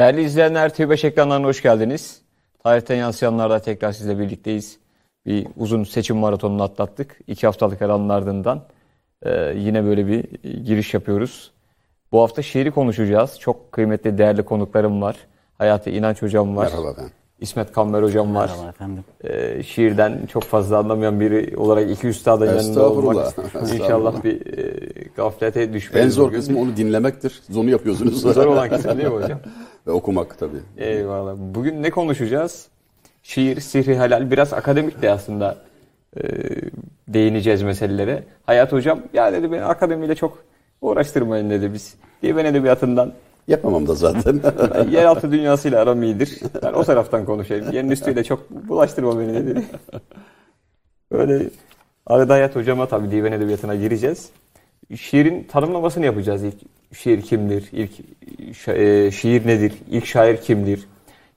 Değerli izleyenler, TV5 ekranlarına hoş geldiniz. Tarihten yansıyanlarla tekrar sizle birlikteyiz. Bir uzun seçim maratonunu atlattık. İki haftalık aranın ardından e, yine böyle bir giriş yapıyoruz. Bu hafta şiiri konuşacağız. Çok kıymetli, değerli konuklarım var. Hayati İnanç Hocam var. Merhaba ben. İsmet Kamber Hocam var. Merhaba efendim. E, şiirden çok fazla anlamayan biri olarak iki üstadın yanında olmak. İnşallah bir e, gaflete düşmeyiz. En zor kısmı onu dinlemektir. Onu yapıyorsunuz. Zor olan kısmı değil mi hocam? Ve okumak tabii. Eyvallah. Bugün ne konuşacağız? Şiir, sihri halal. Biraz akademik de aslında e, değineceğiz meselelere. Hayat hocam ya dedi beni akademiyle çok uğraştırmayın dedi biz. Diye ben edebiyatından Yapamam da zaten. yeraltı dünyasıyla aram iyidir. Ben o taraftan konuşayım. Yerin üstüyle çok bulaştırma beni dedi. Böyle arada Hayat hocama tabii divan edebiyatına gireceğiz. Şiirin tanımlamasını yapacağız ilk. Şiir kimdir? İlk şa- e, şiir nedir? İlk şair kimdir?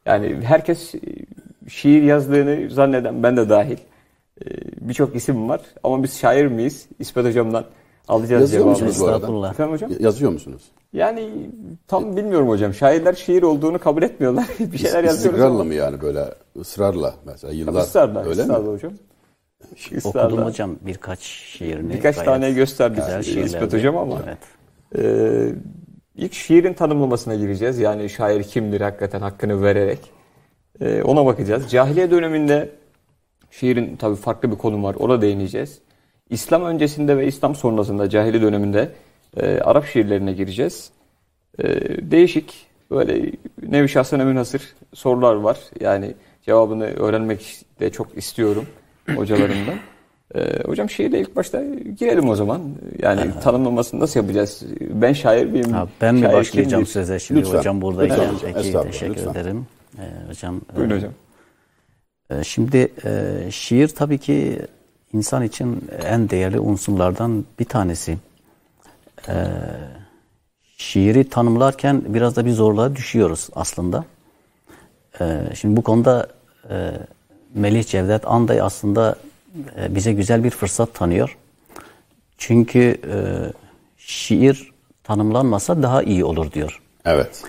Yani herkes e, şiir yazdığını zanneden ben de dahil. E, Birçok isim var ama biz şair miyiz? İsmet hocamdan alacağız Yazıyor cevabı. musunuz bu arada? Estağfurullah. Efendim hocam? Yazıyor musunuz? Yani tam bilmiyorum hocam. Şairler şiir olduğunu kabul etmiyorlar. bir şeyler yazıyoruz. İstikrarla ama- mı yani böyle ısrarla mesela yıllar Tabii ısrarla. öyle mi? hocam. Israrla. Okudum hocam birkaç şiirini. Birkaç tane gösterdik güzel İsmet hocam ama. Evet. Ee, ilk şiirin tanımlamasına gireceğiz. Yani şair kimdir hakikaten hakkını vererek. Ee, ona bakacağız. Cahiliye döneminde şiirin tabii farklı bir konu var. Ona değineceğiz. İslam öncesinde ve İslam sonrasında cahili döneminde e, Arap şiirlerine gireceğiz. E, değişik böyle nevi şahsına münhasır sorular var. Yani cevabını öğrenmek de çok istiyorum hocalarımdan. E, hocam şiirle ilk başta girelim o zaman. Yani tanımlamasını nasıl yapacağız? Ben şair miyim? Ha, ben mi Şair başlayacağım kimdir? söze şimdi Lütfen. hocam buradayken? Lütfen. Peki, Estağfurullah, teşekkür lütfen. ederim. Ee, hocam. e, Buyurun hocam. e, Şimdi e, şiir tabii ki insan için en değerli unsurlardan bir tanesi. E, şiiri tanımlarken biraz da bir zorluğa düşüyoruz aslında. E, şimdi bu konuda e, Melih Cevdet Anday aslında e, bize güzel bir fırsat tanıyor. Çünkü e, şiir tanımlanmasa daha iyi olur diyor. Evet.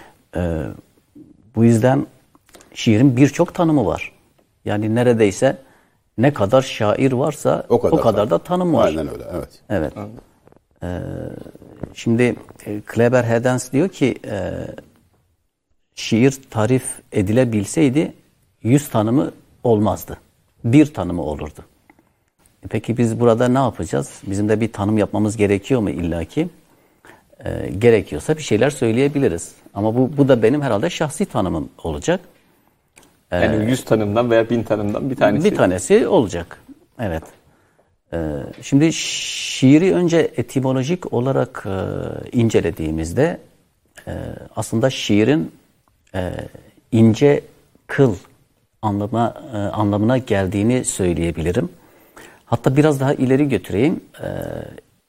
Bu yüzden şiirin birçok tanımı var. Yani neredeyse ne kadar şair varsa o kadar, da tanım var. Aynen öyle evet. Evet. Ee, şimdi e, Kleber Hedens diyor ki e, şiir tarif edilebilseydi yüz tanımı olmazdı. Bir tanımı olurdu. E Peki biz burada ne yapacağız? Bizim de bir tanım yapmamız gerekiyor mu illaki? E, gerekiyorsa bir şeyler söyleyebiliriz. Ama bu, bu da benim herhalde şahsi tanımım olacak. Yani yüz tanımdan veya bin tanımdan bir tanesi. Bir tanesi olacak. Evet. Ee, şimdi şiiri önce etimolojik olarak e, incelediğimizde e, aslında şiirin e, ince kıl anlama, e, anlamına geldiğini söyleyebilirim. Hatta biraz daha ileri götüreyim. E,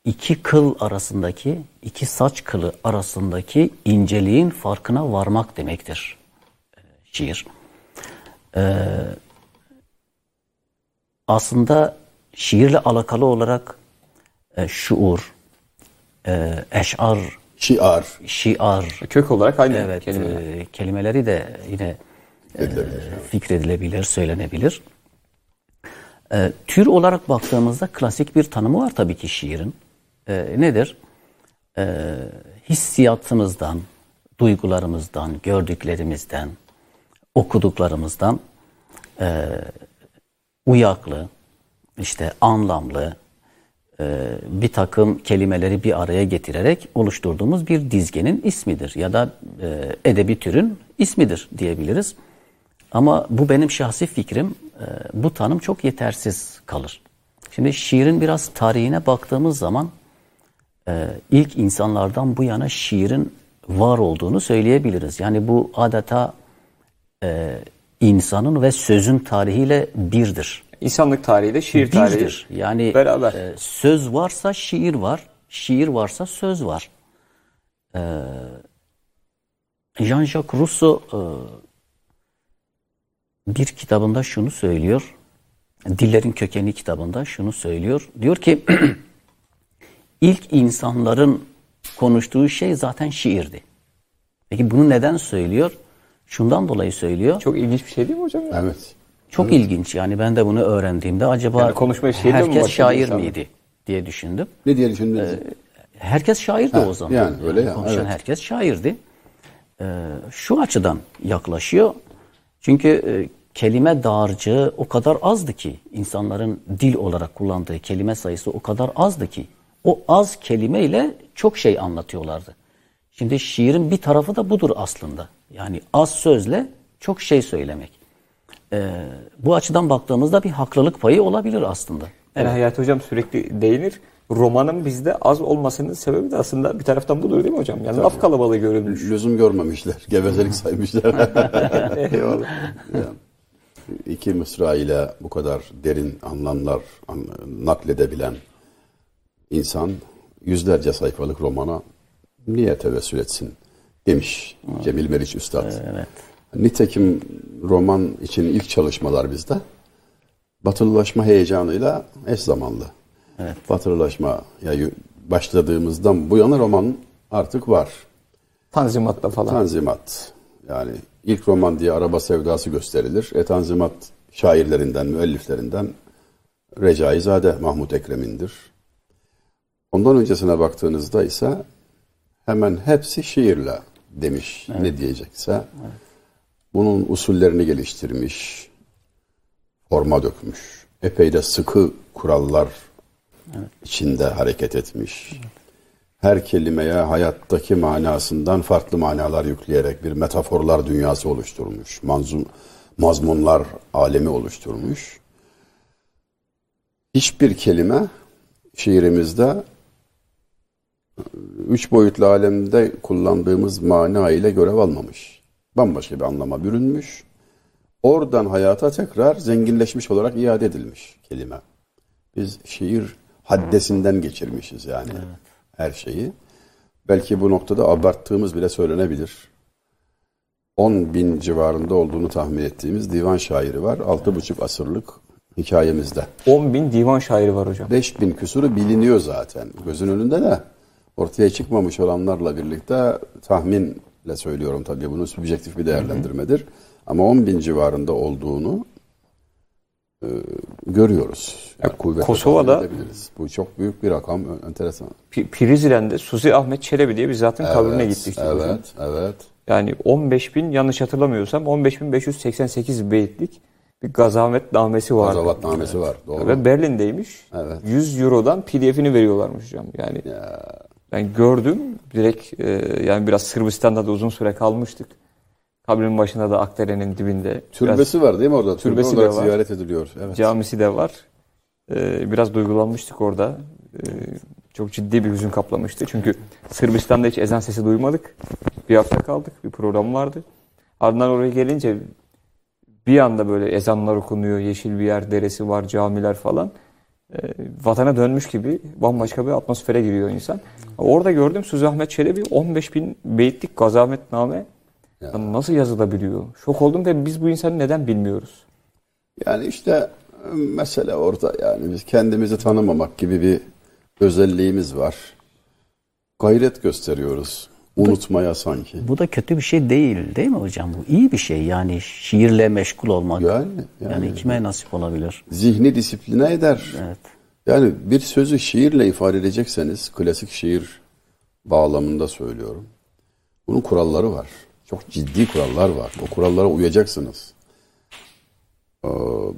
iki kıl arasındaki, iki saç kılı arasındaki inceliğin farkına varmak demektir e, şiir. aslında şiirle alakalı olarak e, şuur, e, eşar, Şiar şiar, Kök olarak aynı evet kelime. e, kelimeleri de yine edilebilir. fikredilebilir, söylenebilir. E, tür olarak baktığımızda klasik bir tanımı var tabii ki şiirin. E, nedir? E, hissiyatımızdan, duygularımızdan, gördüklerimizden, okuduklarımızdan e, uyaklı, işte anlamlı e, bir takım kelimeleri bir araya getirerek oluşturduğumuz bir dizgenin ismidir ya da e, edebi türün ismidir diyebiliriz. Ama bu benim şahsi fikrim. E, bu tanım çok yetersiz kalır. Şimdi şiirin biraz tarihine baktığımız zaman e, ilk insanlardan bu yana şiirin var olduğunu söyleyebiliriz. Yani bu adeta e, insanın ve sözün tarihiyle birdir. İnsanlık tarihiyle şiir tarihi. Birdir. Yani beraber. e, söz varsa şiir var, şiir varsa söz var. Jean-Jacques Rousseau bir kitabında şunu söylüyor. Dillerin Kökeni kitabında şunu söylüyor. Diyor ki ilk insanların konuştuğu şey zaten şiirdi. Peki bunu neden söylüyor? Şundan dolayı söylüyor. Çok ilginç bir şey değil mi hocam? Evet. Çok ilginç yani ben de bunu öğrendiğimde acaba Yani konuşmaya şiirle mi herkes başladı şair insanlar? miydi diye düşündüm. Ne diye düşündünüz? Herkes şairdi Ha, o zaman. yani öyle ya, Konuşan evet. herkes şairdi. Ee, şu açıdan yaklaşıyor. Çünkü e, kelime dağarcığı o kadar azdı ki insanların dil olarak kullandığı kelime sayısı o kadar azdı ki o az kelimeyle çok şey anlatıyorlardı. Şimdi şiirin bir tarafı da budur aslında. Yani az sözle çok şey söylemek. Ee, bu açıdan baktığımızda bir haklılık payı olabilir aslında. Yani Hayati Hocam sürekli değinir. Romanın bizde az olmasının sebebi de aslında bir taraftan budur değil mi hocam? Yani laf kalabalığı görülmüş. Lüzum görmemişler. Gevezelik saymışlar. Eyvallah. Yani iki mısra ile bu kadar derin anlamlar an- nakledebilen insan yüzlerce sayfalık romana niye tevessül etsin demiş Cemil Meriç Üstad. Evet. Nitekim roman için ilk çalışmalar bizde batılılaşma heyecanıyla eş zamanlı. Evet. Batılılaşma ya başladığımızdan bu yana roman artık var. Tanzimat'ta falan. Tanzimat. Yani ilk roman diye araba sevdası gösterilir. E Tanzimat şairlerinden, müelliflerinden Recaizade Mahmut Ekrem'indir. Ondan öncesine baktığınızda ise hemen hepsi şiirle demiş ne diyecekse. Bunun usullerini geliştirmiş, forma dökmüş. Epey de sıkı kurallar içinde hareket etmiş. Her kelimeye hayattaki manasından farklı manalar yükleyerek bir metaforlar dünyası oluşturmuş. Manzum, mazmunlar alemi oluşturmuş. Hiçbir kelime şiirimizde üç boyutlu alemde kullandığımız mana ile görev almamış. Bambaşka bir anlama bürünmüş. Oradan hayata tekrar zenginleşmiş olarak iade edilmiş kelime. Biz şiir haddesinden geçirmişiz yani her şeyi. Belki bu noktada abarttığımız bile söylenebilir. 10 bin civarında olduğunu tahmin ettiğimiz divan şairi var. 6,5 asırlık hikayemizde. 10 bin divan şairi var hocam. 5 bin küsuru biliniyor zaten. Gözün önünde de ortaya çıkmamış olanlarla birlikte tahminle söylüyorum tabii bunu subjektif bir değerlendirmedir. Ama 10 bin civarında olduğunu e, görüyoruz. Yani kuvvetle Kosova'da-. Bu çok büyük bir rakam, enteresan. Prizren'de Suzi Ahmet Çelebi diye bir zatın kabrine gittik. hocam. Evet, evet. Yani 15 bin yanlış hatırlamıyorsam 15.588 beytlik bir gazametnamesi vardı. Gazavatnamesi var. Doğru. Ve Berlin'deymiş. Evet. 100 Euro'dan PDF'ini veriyorlarmış hocam. Yani ben gördüm direkt e, yani biraz Sırbistan'da da uzun süre kalmıştık. Kabrin başında da Akdere'nin dibinde. Biraz Türbesi var değil mi orada? Türbe Türbesi de olarak var. ziyaret ediliyor. Evet. camisi de var. E, biraz duygulanmıştık orada. E, çok ciddi bir hüzün kaplamıştı. Çünkü Sırbistan'da hiç ezan sesi duymadık. Bir hafta kaldık. Bir program vardı. Ardından oraya gelince bir anda böyle ezanlar okunuyor. Yeşil bir yer, deresi var, camiler falan. E, vatana dönmüş gibi bambaşka bir atmosfere giriyor insan. Orada gördüm Suzi Ahmet Çelebi 15 bin beyitlik gazametname Yani nasıl yazılabiliyor? Şok oldum ve biz bu insanı neden bilmiyoruz? Yani işte mesele orada yani biz kendimizi tanımamak gibi bir özelliğimiz var. Gayret gösteriyoruz. Unutmaya sanki. Bu da kötü bir şey değil değil mi hocam? Bu iyi bir şey yani şiirle meşgul olmak. Yani, Yani, yani kime nasip olabilir? zihni disipline eder. Evet. Yani bir sözü şiirle ifade edecekseniz, klasik şiir bağlamında söylüyorum. Bunun kuralları var. Çok ciddi kurallar var. O kurallara uyacaksınız. Ee,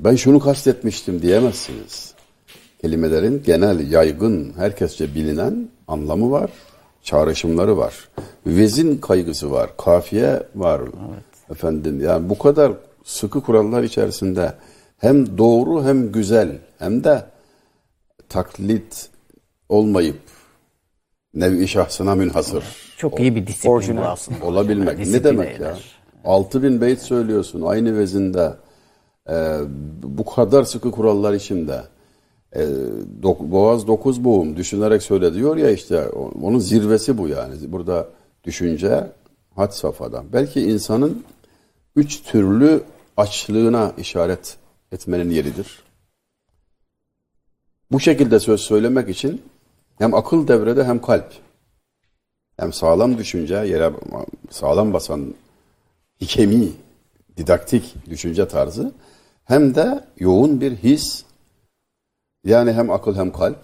Ben şunu kastetmiştim diyemezsiniz. Kelimelerin genel, yaygın, herkesçe bilinen anlamı var. Çağrışımları var. Vezin kaygısı var. Kafiye var. Efendim yani bu kadar sıkı kurallar içerisinde hem doğru hem güzel hem de taklit olmayıp nevi şahsına münhasır Çok iyi bir disiplin Orijinal. aslında. olabilmek. ne demek ya? eder. 6000 beyt söylüyorsun aynı vezinde. Ee, bu kadar sıkı kurallar içinde. Ee, dok- boğaz dokuz boğum düşünerek söyle diyor ya işte o- onun zirvesi bu yani. Burada düşünce had safhada. Belki insanın üç türlü açlığına işaret etmenin yeridir. Bu şekilde söz söylemek için hem akıl devrede hem kalp hem sağlam düşünce, yere sağlam basan hikemi, didaktik düşünce tarzı hem de yoğun bir his yani hem akıl hem kalp.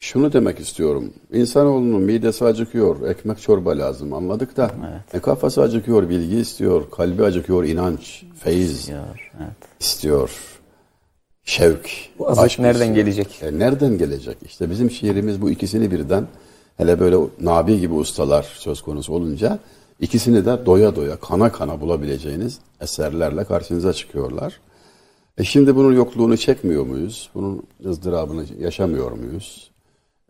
Şunu demek istiyorum. İnsanoğlunun midesi acıkıyor, ekmek çorba lazım anladık da. E kafası acıkıyor, bilgi istiyor, kalbi acıkıyor, inanç, feyiz Diyor. Evet. istiyor. Şevk. Bu azıcık nereden istiyor. gelecek? E nereden gelecek? İşte bizim şiirimiz bu ikisini birden hele böyle Nabi gibi ustalar söz konusu olunca ikisini de doya doya kana kana bulabileceğiniz eserlerle karşınıza çıkıyorlar. E şimdi bunun yokluğunu çekmiyor muyuz? Bunun ızdırabını yaşamıyor muyuz?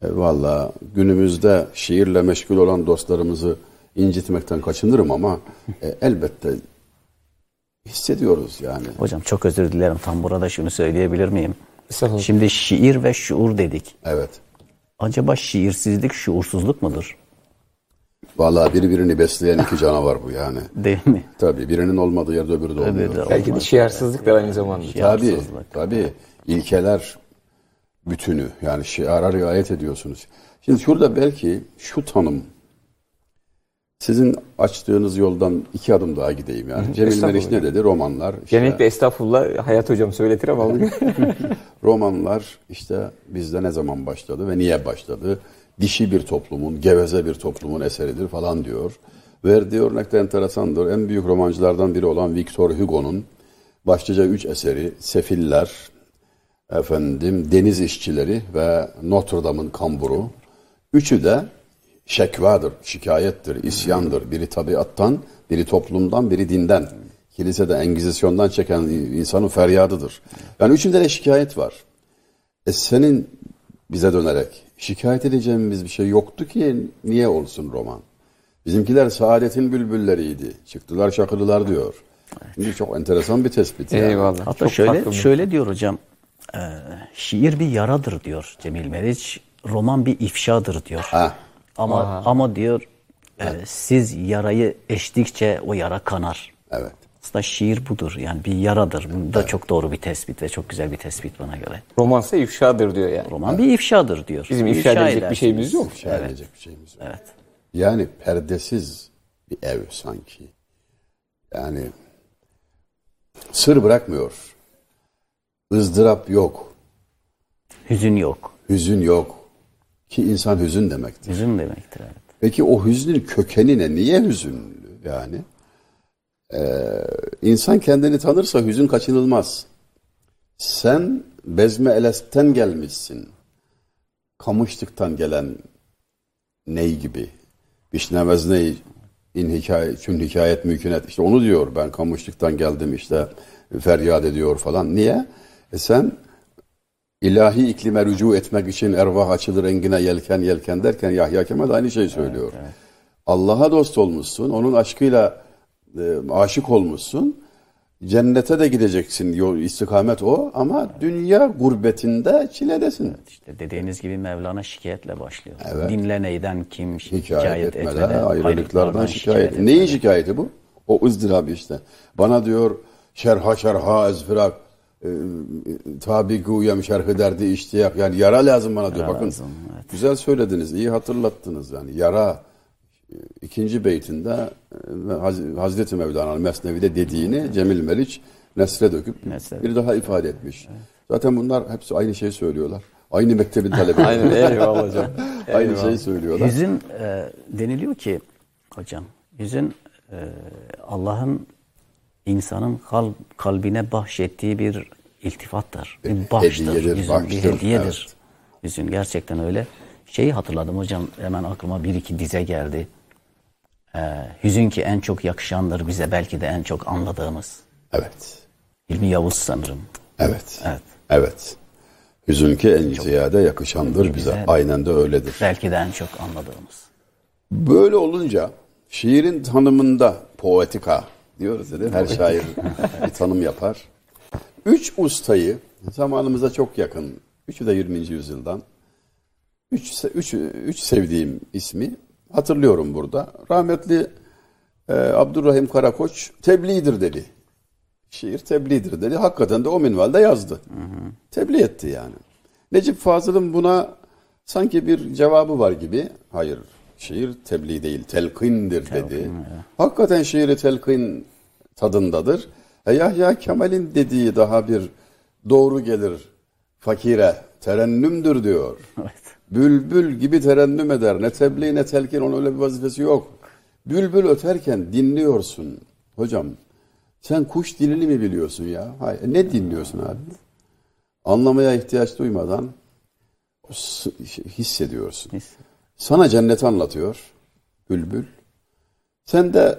E Valla günümüzde şiirle meşgul olan dostlarımızı incitmekten kaçınırım ama e, elbette hissediyoruz yani. Hocam çok özür dilerim. Tam burada şunu söyleyebilir miyim? Şimdi şiir ve şuur dedik. Evet. Acaba şiirsizlik şuursuzluk mudur? Vallahi birbirini besleyen iki canavar bu yani. Değil mi? Tabii birinin olmadığı yerde öbürü de olmuyor. Öbürü de Belki de şiarsızlık da aynı zamanda. Tabii, tabii. İlkeler bütünü yani şiara riayet ediyorsunuz. Şimdi şurada belki şu tanım sizin açtığınız yoldan iki adım daha gideyim yani. Cemil Meriç ne dedi? Romanlar. işte- Genellikle estağfurullah Hayat Hocam söyletir ama bugün. Romanlar işte bizde ne zaman başladı ve niye başladı? Dişi bir toplumun, geveze bir toplumun eseridir falan diyor. Verdiği örnek de enteresandır. En büyük romancılardan biri olan Victor Hugo'nun başlıca üç eseri Sefiller, efendim Deniz İşçileri ve Notre Dame'ın Kamburu. Üçü de şekvadır, şikayettir, isyandır. Biri tabiattan, biri toplumdan, biri dinden. Kilisede engizisyondan çeken insanın feryadıdır. Yani üçünde de şikayet var. E senin bize dönerek şikayet edeceğimiz bir şey yoktu ki niye olsun roman? Bizimkiler saadetin bülbülleriydi. Çıktılar şakırdılar diyor. Şimdi çok enteresan bir tespit. yani. Eyvallah. Hatta Çok şöyle farklı. şöyle diyor hocam. e, şiir bir yaradır diyor Cemil Meriç. Roman bir ifşadır diyor. Ha, Ama ama diyor e, siz yarayı eştikçe o yara kanar. evet. Aslında şiir budur. Yani bir yaradır. Bu da çok doğru bir tespit ve çok güzel bir tespit bana göre. Romansa ifşadır diyor yani. Roman bir ifşadır diyor. Bizim ifşa İfşa edecek bir edersiniz. şeyimiz yok. İfşa edecek bir şeyimiz yok. Evet. Yani perdesiz bir ev sanki. Yani sır bırakmıyor. ızdırap yok. Hüzün yok. Hüzün yok. Ki insan hüzün demektir. Hüzün demektir evet. Peki o hüznün kökeni ne? Niye hüzünlü yani? Ee, insan kendini tanırsa hüzün kaçınılmaz. Sen Bezme Eles'ten gelmişsin. Kamışlıktan gelen ney gibi. Bişnemez ney in hikaye, çün hikayet mümkünet. İşte onu diyor ben kamışlıktan geldim işte feryat ediyor falan. Niye? E sen ilahi iklime rücu etmek için ervah açılır engine yelken yelken derken Yahya Kemal aynı şeyi söylüyor. Allah'a dost olmuşsun, onun aşkıyla e, aşık olmuşsun. Cennete de gideceksin, yol, istikamet o ama dünya gurbetinde çiledesin. İşte dediğiniz gibi Mevlana şikayetle başlıyor. Evet. Dinle neyden kim Hikayet, şikayet etmeden, etmeden, ayrılıklardan şikayet. etmeden. Neyin şikayeti bu? O ızdırabı işte. Bana diyor şerha şerha ezfirak e, tabi guyem şerhi derdi iştiyak. Yani yara lazım bana diyor. Yara Bakın lazım, evet. güzel söylediniz, iyi hatırlattınız yani. Yara e, ikinci beytinde e, Haz- Hazreti Mevlana'nın Mesnevi'de dediğini Cemil Meriç nesre döküp Nesre. bir daha ifade etmiş. Zaten bunlar hepsi aynı şeyi söylüyorlar. Aynı mektebin talebeleri. Aynen eyvallah hocam. Aynı şeyi söylüyorlar. Hüzün e, deniliyor ki hocam hüzün e, Allah'ın insanın kal, kalbine bahşettiği bir iltifattır. Bir bağıştır. hediyedir, bir hediyedir. evet. Hüzün gerçekten öyle. Şeyi hatırladım hocam hemen aklıma bir iki dize geldi. E, hüzün ki en çok yakışandır bize belki de en çok anladığımız. Evet. Hilmi Yavuz sanırım. Evet. Evet. Evet. Hüzün ki en ziyade yakışandır bize. Aynen de öyledir. Belki de en çok anladığımız. Böyle olunca şiirin tanımında poetika diyoruz dedi. Her şair bir tanım yapar. Üç ustayı zamanımıza çok yakın. Üçü de 20. yüzyıldan. Üç, üç, üç sevdiğim ismi hatırlıyorum burada. Rahmetli e, Abdurrahim Karakoç tebliğdir dedi. Şiir tebliğdir dedi. Hakikaten de o minvalde yazdı. Tebliğ etti yani. Necip Fazıl'ın buna sanki bir cevabı var gibi. Hayır. Şiir tebliğ değil, telkindir dedi. Hakikaten şiiri telkin tadındadır. E Yahya Kemal'in dediği daha bir doğru gelir fakire. Terennümdür diyor. Evet. Bülbül gibi terennüm eder. Ne tebliğ ne telkin onun öyle bir vazifesi yok. Bülbül öterken dinliyorsun. Hocam sen kuş dilini mi biliyorsun ya? Hayır. Ne dinliyorsun abi? Anlamaya ihtiyaç duymadan o s- hissediyorsun. Sana cenneti anlatıyor bülbül. Sen de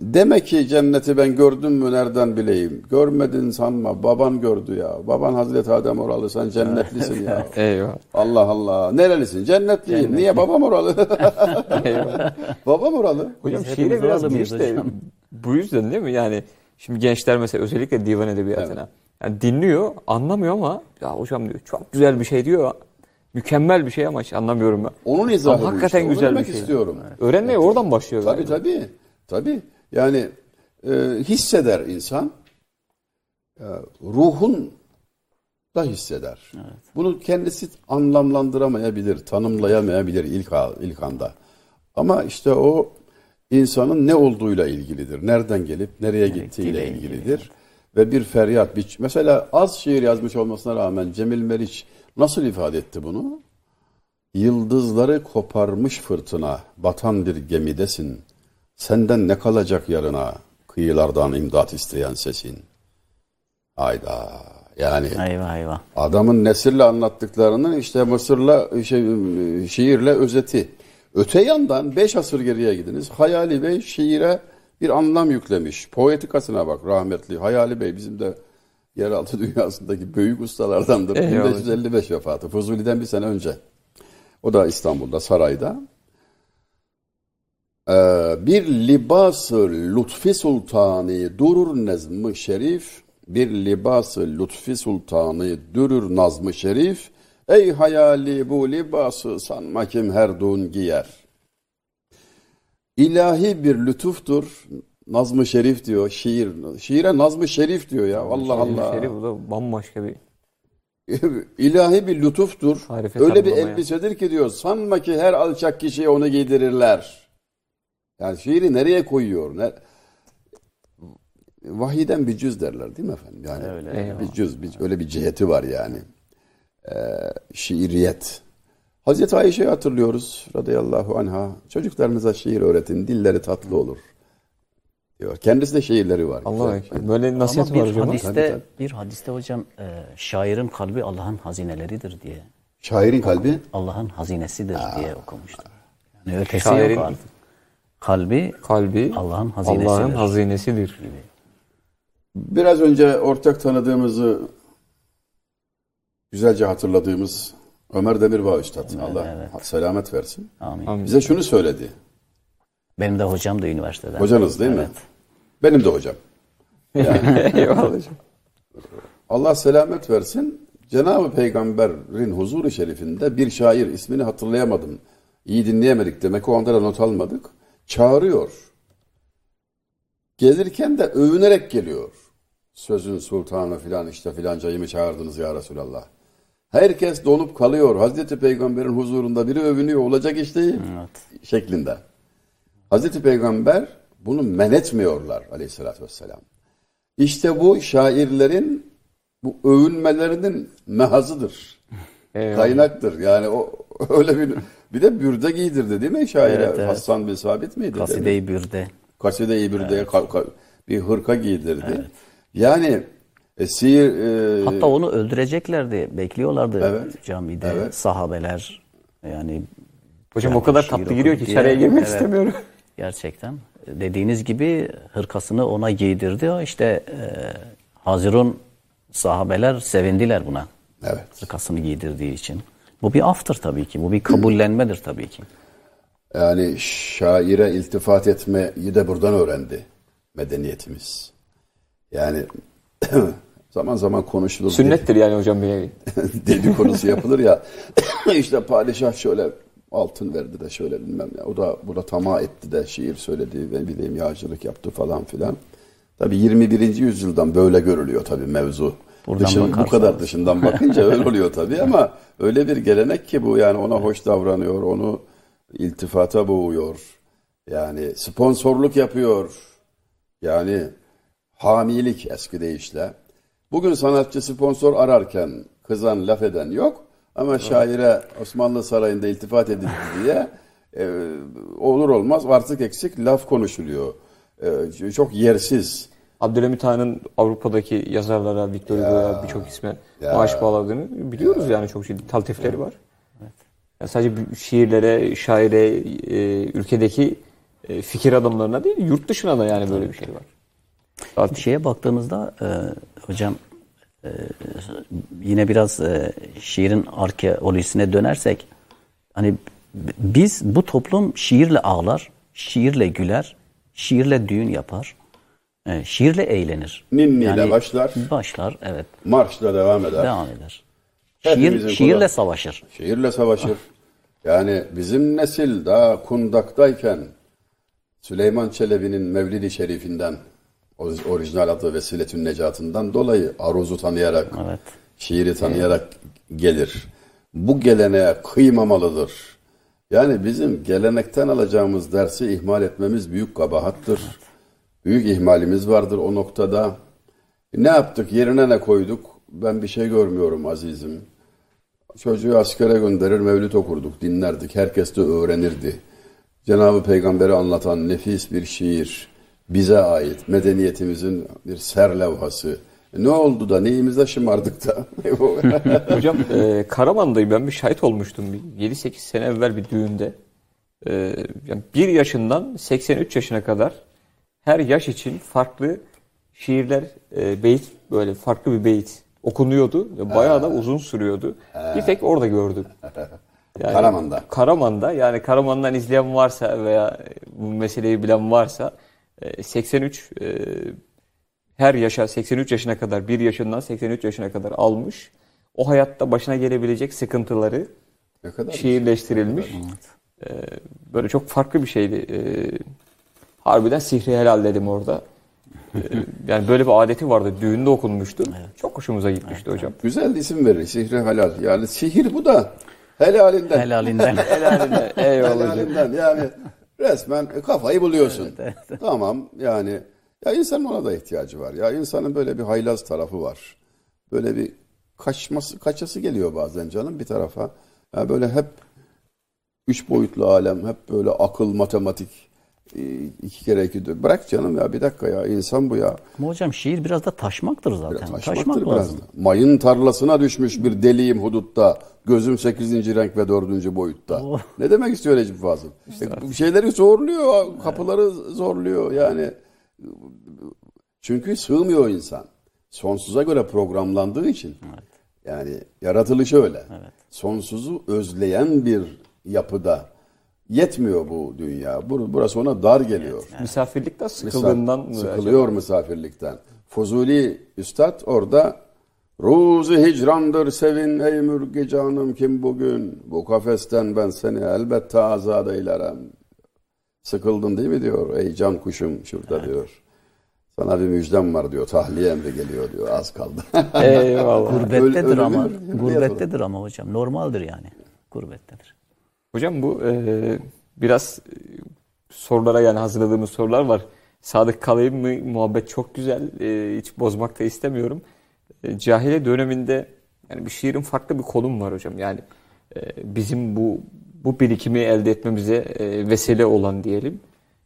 deme ki cenneti ben gördüm mü nereden bileyim. Görmedin sanma. Baban gördü ya. Baban Hazreti Adem oralı sen cennetlisin ya. Eyvah. Allah Allah. Nerelisin? Cennetliyim. Niye babam oralı? Eyvah. babam oralı. Hocam Biz biraz mıyız hocam? bu yüzden değil mi? Yani şimdi gençler mesela özellikle divan edebiyatına. Yani dinliyor, anlamıyor ama ya hocam diyor çok güzel bir şey diyor. Mükemmel bir şey ama hiç anlamıyorum ben. Onun izahı Ama hakikaten işte. Güzel bir şey. istiyorum. Öğrenmeye oradan başlıyor Tabii galiba. tabii. Tabii. Yani e, hisseder insan. E, ruhun da hisseder. Bunu kendisi anlamlandıramayabilir, tanımlayamayabilir ilk, ilk anda. Ama işte o insanın ne olduğuyla ilgilidir. Nereden gelip nereye gittiğiyle ilgilidir. Ve bir feryat, bir, mesela az şiir yazmış olmasına rağmen Cemil Meriç nasıl ifade etti bunu? Yıldızları koparmış fırtına, batan bir gemidesin. Senden ne kalacak yarına, kıyılardan imdat isteyen sesin. Hayda. Yani Eyvah eyvah. adamın nesirle anlattıklarının işte Mısır'la şey, şiirle özeti. Öte yandan beş asır geriye gidiniz. Hayali Bey şiire bir anlam yüklemiş. Poetikasına bak rahmetli. Hayali Bey bizim de yeraltı dünyasındaki büyük ustalardandır. Eyvallah. 1555 vefatı. Fuzuli'den bir sene önce. O da İstanbul'da sarayda. Ee, bir libası lütfi sultanı durur nezmi şerif, bir libası lütfi sultanı durur nazmı şerif, ey hayali bu libası sanma kim her dun giyer. İlahi bir lütuftur, nazmı şerif diyor, şiir. Şiire nazmı şerif diyor ya, Allah Allah. Şerif, bu da bambaşka bir İlahi bir lütuftur. Tarife Öyle bir elbisedir ki diyor. Sanma ki her alçak kişiye onu giydirirler. Yani şiiri nereye koyuyor? Ne... Vahiden bir cüz derler değil mi efendim? Yani Öyle. Bir cüz, bir, öyle bir ciheti var yani. Ee, şiiriyet. Hazreti Ayşe'yi hatırlıyoruz radıyallahu anha. Çocuklarınıza şiir öğretin, dilleri tatlı olur. Diyor. Kendisi de şiirleri var. Allah Güzel. ekber. Böyle nasihat Ama var bir hocam. hadiste, Tabii, tabii. bir hadiste hocam e, şairin kalbi Allah'ın hazineleridir diye. Şairin kalbi Allah'ın hazinesidir diye okumuştum. Yani ötesi Şairin- yok artık. Kalbi Kalbi Allah'ın hazinesidir. Allah'ın hazinesidir. Biraz önce ortak tanıdığımızı güzelce hatırladığımız Ömer Demirbağ Üstad. Allah selamet versin. Amin. Amin. Bize şunu söyledi. Benim de hocam da üniversiteden. Hocanız değil mi? Evet. Benim de hocam. Eyvallah hocam. Allah selamet versin. Cenab-ı Peygamber'in huzuru şerifinde bir şair ismini hatırlayamadım. İyi dinleyemedik demek o anda da not almadık. Çağırıyor. Gelirken de övünerek geliyor. Sözün sultanı filan işte filancayı mı çağırdınız ya Resulallah. Herkes donup kalıyor. Hazreti Peygamber'in huzurunda biri övünüyor. Olacak iş değil. Evet. Şeklinde. Hazreti Peygamber bunu men etmiyorlar aleyhissalatü vesselam. İşte bu şairlerin bu övünmelerinin mehazıdır. Eyvallah. Kaynaktır. Yani o öyle bir bir de bürde giydirdi değil mi şaire? Evet, evet. Hassan bin Sabit miydi? Kaside-i Bürde. Kaside-i Bürde'ye ka- ka- bir hırka giydirdi. Yani e, e, Hatta onu öldüreceklerdi. Bekliyorlardı Evet. camide. Evet. Sahabeler yani Hocam o kadar tatlı giriyor ki içeriye girmek Evet. istemiyorum. gerçekten dediğiniz gibi hırkasını ona giydirdi. İşte e, Hazirun sahabeler sevindiler buna. evet. Hırkasını giydirdiği için. Bu bir aftır tabii ki. Bu bir kabullenmedir tabii ki. Yani şaire iltifat etmeyi de buradan öğrendi medeniyetimiz. Yani zaman zaman konuşulur. Sünnettir yani hocam bir nevi. dedikodusu yapılır ya. işte padişah şöyle altın verdi de şöyle bilmem ya. O da burada tamah etti de şiir söyledi ve bileyim yağcılık yaptı falan filan. Tabii 21. yüzyıldan böyle görülüyor tabii mevzu. Buradan Dışın, bu kadar dışından bakınca öyle oluyor tabii ama öyle bir gelenek ki bu yani ona hoş davranıyor, onu iltifata boğuyor. Yani sponsorluk yapıyor. Yani hamilik eski deyişle. Bugün sanatçı sponsor ararken kızan laf eden yok. Ama şaire Osmanlı Sarayı'nda iltifat edildi diye e, olur olmaz artık eksik laf konuşuluyor. E, çok yersiz. Abdülhamit Han'ın Avrupa'daki yazarlara, Victor Hugo'ya birçok isme Ya. maaş bağladığını biliyoruz yani çok ciddi taltifleri var. Yani sadece şiirlere, şaire, e, ülkedeki e, fikir adamlarına değil, yurt dışına da yani böyle bir şey var. Zaten Şeye baktığımızda e, hocam e, yine biraz e, şiirin arkeolojisine dönersek hani biz bu toplum şiirle ağlar, şiirle güler, şiirle düğün yapar, e, şiirle eğlenir. Ninniyle başlar. Başlar evet Marşla devam eder. devam eder. Şiir, şiirle kulağı. savaşır. Şiirle savaşır. Yani bizim nesil daha kundaktayken Süleyman Çelebi'nin Mevlid-i Şerifinden orijinal adı Vesiletün Necatından dolayı aruzu tanıyarak, Evet. şiiri tanıyarak gelir. Bu geleneğe kıymamalıdır. Yani bizim gelenekten alacağımız dersi ihmal etmemiz büyük kabahattır. Büyük ihmalimiz vardır o noktada. Ne yaptık? Yerine ne koyduk? Ben bir şey görmüyorum azizim. Çocuğu askere gönderir, mevlüt okurduk, dinlerdik. Herkes de öğrenirdi. Cenab-ı Peygamber'i anlatan nefis bir şiir, bize ait, medeniyetimizin bir serlevhası. Ne oldu da neyimizde şımardık da? Hocam e, Karaman'dayım ben bir şahit olmuştum. Bir 7-8 sene evvel bir düğünde. E, yani 1 yaşından 83 yaşına kadar her yaş için farklı şiirler, e, beyit böyle farklı bir beyit okunuyordu. Bayağı da uzun sürüyordu. Bir tek orada gördüm. Yani Karaman'da. Karaman'da yani Karaman'dan izleyen varsa veya bu meseleyi bilen varsa 83 e, her yaşa 83 yaşına kadar 1 yaşından 83 yaşına kadar almış. O hayatta başına gelebilecek sıkıntıları ne kadar şiirleştirilmiş. E, böyle çok farklı bir şeydi. E, harbiden sihri helal dedim orada. Yani böyle bir adeti vardı. Düğünde okunmuştu. Çok hoşumuza gitmişti hocam. Güzel isim verir. Sihri helal. Yani sihir bu da helalinden. Helalinden. Helalinde. Eyvallah helalinden. Yani resmen kafayı buluyorsun. Tamam yani ya insanın ona da ihtiyacı var. Ya insanın böyle bir haylaz tarafı var. Böyle bir kaçması kaçası geliyor bazen canım bir tarafa. Ya böyle hep üç boyutlu alem, hep böyle akıl, matematik, e, iki kere iki. Bırak canım ya bir dakika ya insan bu ya. Ama hocam şiir biraz da taşmaktır zaten. Taşmaktır Taşmak biraz lazım. da. Mayın tarlasına düşmüş bir deliyim hudutta. Gözüm sekizinci renk ve dördüncü boyutta. Ne demek istiyor Necip Fazıl? E, bu şeyleri zorluyor, kapıları zorluyor yani. Çünkü sığmıyor insan. Sonsuza göre programlandığı için. Yani yaratılışı öyle. Sonsuzu özleyen bir yapıda. Yetmiyor bu dünya. Bur- Burası ona dar geliyor. Misafirlikten sıkıldığından mı acaba? Sıkılıyor misafirlikten. Fuzuli Üstad orada Ruzi hicrandır sevin ey mürge canım kim bugün bu kafesten ben seni elbette azat eylerim. Sıkıldın değil mi diyor ey can kuşum şurada diyor. Sana bir müjdem var diyor. Tahliye emri geliyor diyor. Az kaldı. Eyvallah. Gurbettedir ama. Gurbettedir ama hocam. Normaldir yani. Gurbettedir. Hocam bu e, biraz sorulara yani hazırladığımız sorular var. Sadık kalayım mı? Muhabbet çok güzel. E, hiç bozmak da istemiyorum. E, cahiliye döneminde yani bir şiirin farklı bir konum var hocam. Yani e, bizim bu bu birikimi elde etmemize e, vesile olan diyelim.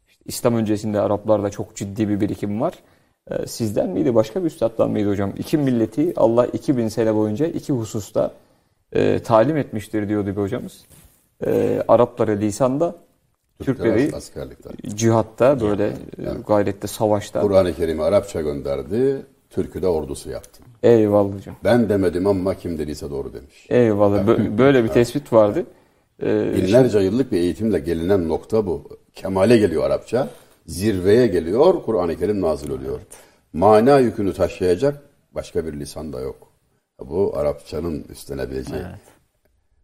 İşte İslam öncesinde Araplarda çok ciddi bir birikim var. E, sizden miydi başka bir üstaddan mıydı hocam? İki milleti Allah 2000 sene boyunca iki hususta e, talim etmiştir diyordu bir hocamız. E, Arapları lisanda, Türkleri cihatta böyle e, gayrette savaşta. Kur'an-ı Kerim'i Arapça gönderdi. Türküde ordusu yaptı. Eyvallah hocam. Ben demedim ama kim dediyse doğru demiş. Eyvallah. Bö- Böyle bir tespit vardı. E, Binlerce yıllık bir eğitimle gelinen nokta bu. Kemale geliyor Arapça. Zirveye geliyor. Kur'an-ı Kerim nazil oluyor. Mana yükünü taşıyacak başka bir lisan da yok. Bu Arapçanın üstlenebileceği.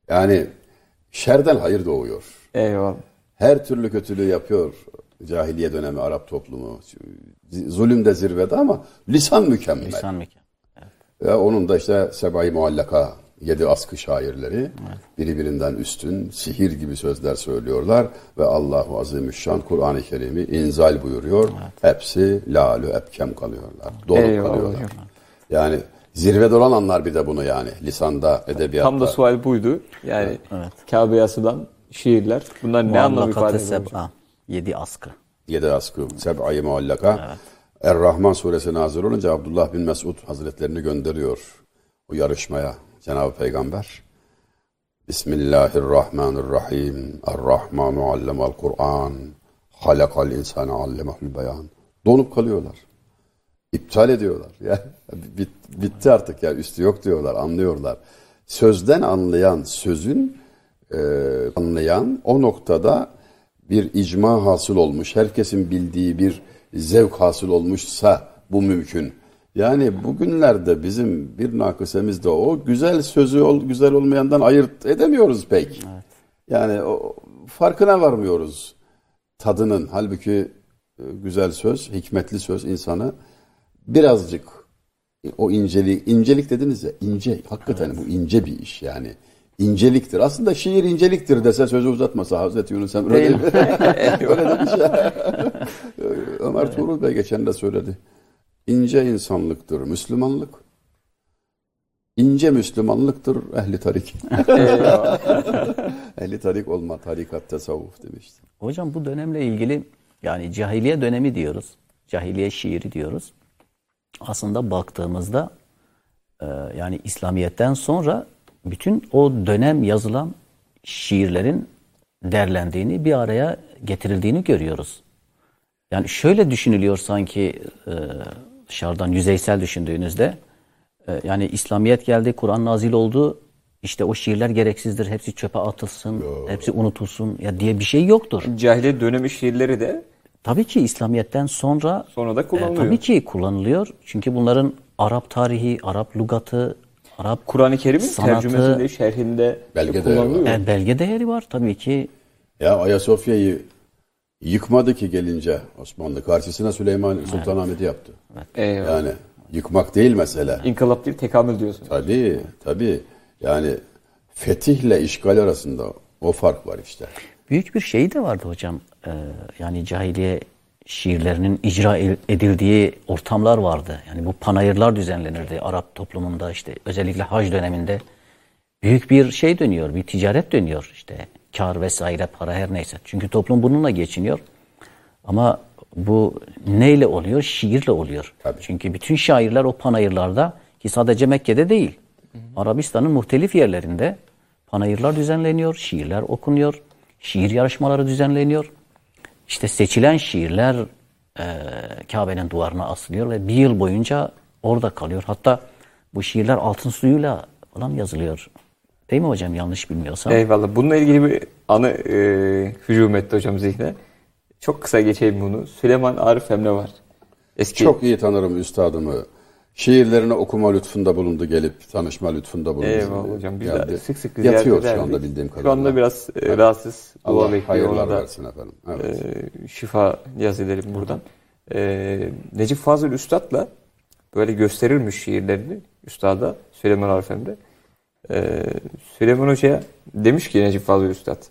Yani şerden hayır doğuyor. eyvallah. Her türlü kötülüğü yapıyor cahiliye dönemi Arap toplumu. Zulüm de zirvede ama lisan mükemmel. Lisan mükemmel. Ya onun da işte Sebai Muallaka Yedi askı şairleri birbirinden üstün, sihir gibi sözler söylüyorlar ve Allahu Azimüşşan Kur'an-ı Kerim'i inzal buyuruyor. Hepsi lalü epkem kalıyorlar. Dolup Eyvallah kalıyorlar. hocam. Yani zirvede olan anlar bir de bunu yani. Lisanda, edebiyatta. Tam da sual buydu. Yani Kabe'ye asılan şiirler. Bunlar ne anlam ifade ediyor? Yedi askı. Yedi askı, seb'ayı muallaka. Er-Rahman suresi nazil olunca Abdullah bin Mesud hazretlerini gönderiyor o yarışmaya Cenab-ı Peygamber. Bismillahirrahmanirrahim. Er-Rahmanu allemal Kur'an. Halakal insane allemahul beyan. Donup kalıyorlar. İptal ediyorlar. Yani bit- bitti artık ya üstü yok diyorlar, anlıyorlar. Sözden anlayan, sözün e, anlayan o noktada bir icma hasıl olmuş, herkesin bildiği bir zevk hasıl olmuşsa bu mümkün. Yani bugünlerde bizim bir nakısemiz de o güzel sözü ol, güzel olmayandan ayırt edemiyoruz pek. Yani o, farkına varmıyoruz tadının. Halbuki e, güzel söz, hikmetli söz insanı birazcık o incelik, incelik dediniz ya ince, hakikaten bu ince bir iş yani. İnceliktir. Aslında şiir inceliktir dese sözü uzatmasa Hazreti Yunus Emre değil mi? Öyle demiş ya. Ömer Tuğrul Bey geçen de söyledi. İnce insanlıktır Müslümanlık. İnce Müslümanlıktır ehli tarik. ehli tarik olma, tarikat, tasavvuf demişti. Hocam bu dönemle ilgili yani cahiliye dönemi diyoruz. Cahiliye şiiri diyoruz. Aslında baktığımızda e, yani İslamiyet'ten sonra bütün o dönem yazılan şiirlerin derlendiğini bir araya getirildiğini görüyoruz. Yani şöyle düşünülüyor sanki e, dışarıdan yüzeysel düşündüğünüzde e, yani İslamiyet geldi, Kur'an nazil oldu. İşte o şiirler gereksizdir, hepsi çöpe atılsın, hepsi unutulsun ya diye bir şey yoktur. Cahiliye dönemi şiirleri de Tabii ki İslamiyet'ten sonra sonra da e, kullanılıyor. tabii ki kullanılıyor. Çünkü bunların Arap tarihi, Arap lugatı, Arap Kur'an-ı Kerim'in sanatı, tercümesinde, şerhinde Belge kullanılıyor. e, belge değeri var tabii ki. Ya Ayasofya'yı yıkmadı ki gelince Osmanlı karşısına Süleyman Sultanahmet'i yaptı. Eyvallah. Yani yıkmak değil mesele. İnkılap değil, tekamül diyorsun. Tabii tabii. Yani fetihle işgal arasında o fark var işte. Büyük bir şey de vardı hocam. Ee, yani cahiliye şiirlerinin icra edildiği ortamlar vardı. Yani bu panayırlar düzenlenirdi Arap toplumunda işte özellikle hac döneminde büyük bir şey dönüyor, bir ticaret dönüyor işte kar vesaire para her neyse. Çünkü toplum bununla geçiniyor. Ama bu neyle oluyor? Şiirle oluyor. Tabii. Çünkü bütün şairler o panayırlarda ki sadece Mekke'de değil. Arabistan'ın muhtelif yerlerinde panayırlar düzenleniyor, şiirler okunuyor, şiir yarışmaları düzenleniyor. İşte seçilen şiirler e, Kabe'nin duvarına asılıyor ve bir yıl boyunca orada kalıyor. Hatta bu şiirler altın suyuyla falan yazılıyor. Değil mi hocam yanlış bilmiyorsam? Eyvallah. Bununla ilgili bir anı e, hücum etti hocam zihne. Çok kısa geçeyim bunu. Süleyman Arif Emre var. Eski Çok iyi tanırım üstadımı. Şiirlerini okuma lütfunda bulundu gelip tanışma lütfunda bulundu. Eyvallah hocam. Biz Geldi. de sık sık ziyaret Yatıyor şu anda bildiğim kadarıyla. Şu anda biraz e, rahatsız. Dua Allah bekliyor. hayırlar da versin efendim. Evet. e, şifa niyaz edelim buradan. E, Necip Fazıl Üstad'la böyle gösterirmiş şiirlerini Üstad'a Süleyman Arif Emre. E, Süleyman Hoca'ya demiş ki Necip Fazıl Üstad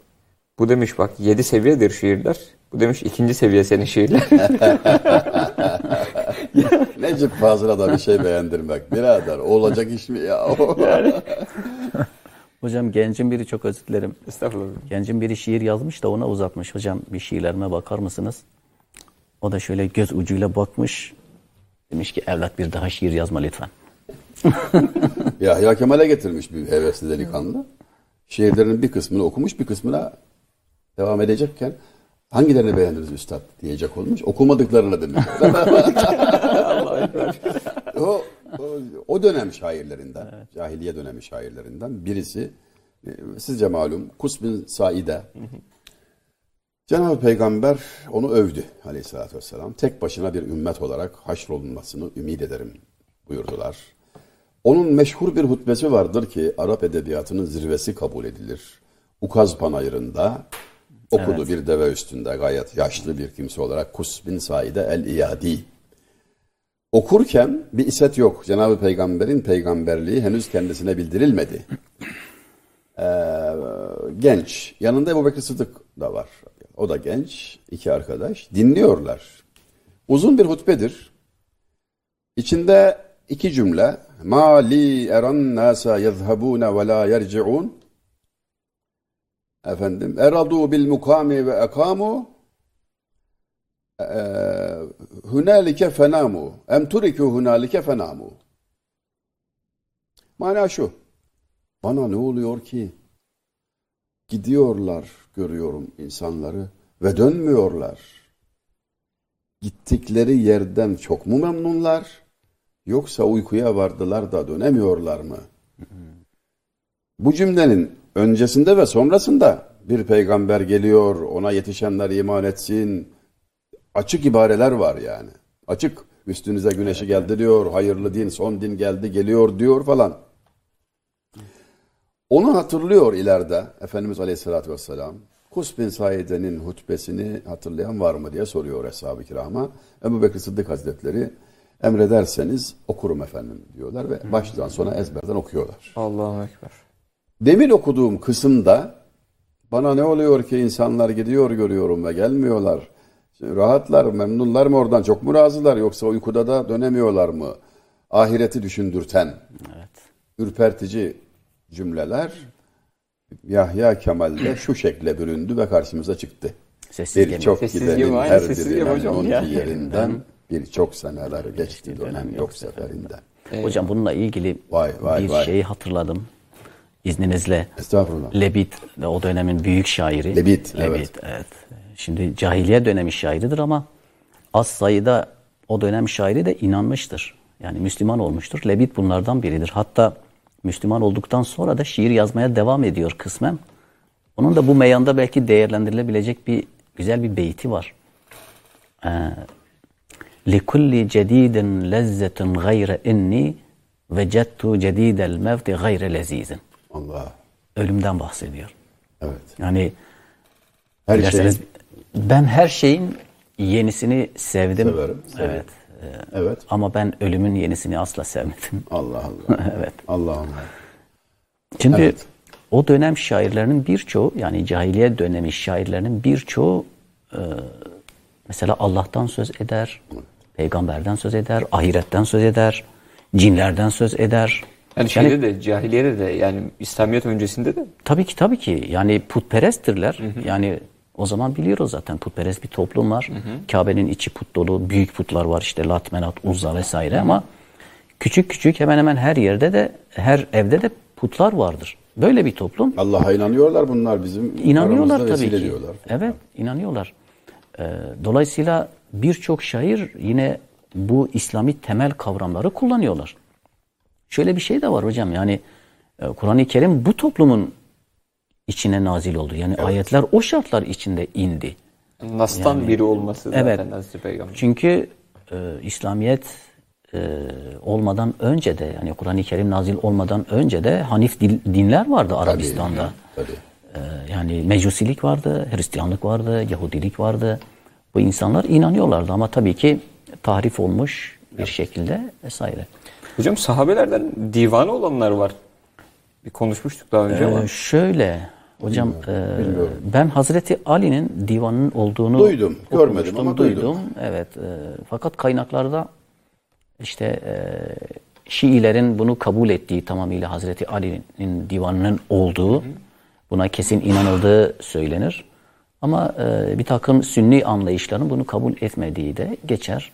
bu demiş bak yedi seviyedir şiirler. Bu demiş ikinci seviye senin şiirler. Necip Fazıl'a da bir şey beğendirmek. Birader olacak iş mi ya? Hocam gencin biri çok özür dilerim. Estağfurullah. Gencin biri şiir yazmış da ona uzatmış. Hocam bir şiirlerime bakar mısınız? O da şöyle göz ucuyla bakmış. Demiş ki evlat bir daha şiir yazma lütfen. Yahya Kemal'e getirmiş bir hevesli delikanlı. Şiirlerinin bir kısmını okumuş bir kısmına devam edecekken hangilerini beğendiniz üstad diyecek olmuş. Okumadıklarını demiş. o, o, o dönem şairlerinden, cahiliye dönemi şairlerinden birisi e, sizce malum Kus bin Saide. Cenab-ı Peygamber onu övdü aleyhissalatü vesselam. Tek başına bir ümmet olarak haşrolunmasını ümit ederim buyurdular. Onun meşhur bir hutbesi vardır ki Arap edebiyatının zirvesi kabul edilir. Ukaz Panayırı'nda okudu bir deve üstünde gayet yaşlı bir kimse olarak Kus bin Saide el-İyadi. Okurken bir iset yok. Cenab-ı Peygamber'in peygamberliği henüz kendisine bildirilmedi. Ee, genç. Yanında Ebu Bekir Sıddık da var. O da genç. iki arkadaş. Dinliyorlar. Uzun bir hutbedir. İçinde iki cümle. Ma li eran nasa yezhabune ve la yerci'un. Efendim. Eradu bil mukami ve ekamu. Hunalike fenamu. Em turiku hunalike fenamu. Mana şu. Bana ne oluyor ki? Gidiyorlar görüyorum insanları ve dönmüyorlar. Gittikleri yerden çok mu memnunlar? Yoksa uykuya vardılar da dönemiyorlar mı? Bu cümlenin öncesinde ve sonrasında bir peygamber geliyor, ona yetişenler iman etsin. Açık ibareler var yani. Açık üstünüze güneşi geldi diyor, hayırlı din, son din geldi, geliyor diyor falan. Onu hatırlıyor ileride Efendimiz Aleyhisselatü Vesselam. Kus bin Saide'nin hutbesini hatırlayan var mı diye soruyor Eshab-ı Kiram'a. Ebu Bekir Sıddık Hazretleri emrederseniz okurum efendim diyorlar ve baştan sona ezberden okuyorlar. Allahu Ekber. Demin okuduğum kısımda bana ne oluyor ki insanlar gidiyor görüyorum ve gelmiyorlar. Rahatlar, memnunlar mı oradan? Çok mu razılar yoksa uykuda da dönemiyorlar mı? Ahireti düşündürten, Evet. ürpertici cümleler Yahya Kemal'de şu şekle büründü ve karşımıza çıktı. Sessiz Bir gemi. çok Sessiz gidenin gemi, her sessiz biri gemi hocam yerinden birçok seneler geçti dönem yok seferinden. Hocam bununla ilgili Vay, vay, bir vay. şeyi hatırladım. İzninizle. Estağfurullah. Lebit o dönemin büyük şairi. Lebit, evet Şimdi cahiliye dönemi şairidir ama az sayıda o dönem şairi de inanmıştır. Yani Müslüman olmuştur. Lebit bunlardan biridir. Hatta Müslüman olduktan sonra da şiir yazmaya devam ediyor kısmen. Onun da bu meyanda belki değerlendirilebilecek bir güzel bir beyti var. Ee, لِكُلِّ جَد۪يدٍ لَزَّةٌ غَيْرَ اِنِّي وَجَدْتُ جَد۪يدَ الْمَوْتِ غَيْرَ لَز۪يزٍ Allah. Ölümden bahsediyor. Evet. Yani Her dilerseniz şey. ben her şeyin yenisini sevdim. Severim, severim. Evet. Evet. Ama ben ölümün yenisini asla sevmedim. Allah Allah. evet. Allah Allah. Şimdi Evet. o dönem şairlerinin birçoğu yani cahiliye dönemi şairlerinin birçoğu e, mesela Allah'tan söz eder, peygamberden söz eder, ahiretten söz eder, cinlerden söz eder. Yani şeyde de cahiliyede de yani İslamiyet öncesinde de Tabii ki tabii ki. Yani putperesttirler. Yani o zaman biliyoruz zaten putperest bir toplum var. Kabe'nin içi put dolu, büyük putlar var işte Lat, Menat, Uzza vesaire ama küçük küçük hemen hemen her yerde de her evde de putlar vardır. Böyle bir toplum. Allah'a inanıyorlar bunlar bizim İnanıyorlar tabii ki. diyorlar. Evet, inanıyorlar. Ee, dolayısıyla birçok şair yine bu İslami temel kavramları kullanıyorlar. Şöyle bir şey de var hocam yani e, Kur'an-ı Kerim bu toplumun içine nazil oldu. Yani ayetler o şartlar içinde indi. Nas'tan biri olması zaten Evet. Hazreti Peygamber. Çünkü e, İslamiyet e, olmadan önce de yani Kur'an-ı Kerim nazil olmadan önce de Hanif dil- dinler vardı Arabistan'da. Tabii. Ee, yani mecusilik vardı, Hristiyanlık vardı, Yahudilik vardı. Bu insanlar inanıyorlardı ama tabii ki tahrif olmuş bir şekilde vesaire. Hocam sahabelerden divanı olanlar var. Bir konuşmuştuk daha önce ama. Ee, şöyle hocam e, ben Hazreti Ali'nin divanının olduğunu Duydum, görmedim ama duydum. Evet. e, fakat kaynaklarda işte e, Şiilerin bunu kabul ettiği tamamıyla Hazreti Ali'nin divanının olduğu, buna kesin inanıldığı söylenir. Ama e, bir takım sünni anlayışların bunu kabul etmediği de geçer.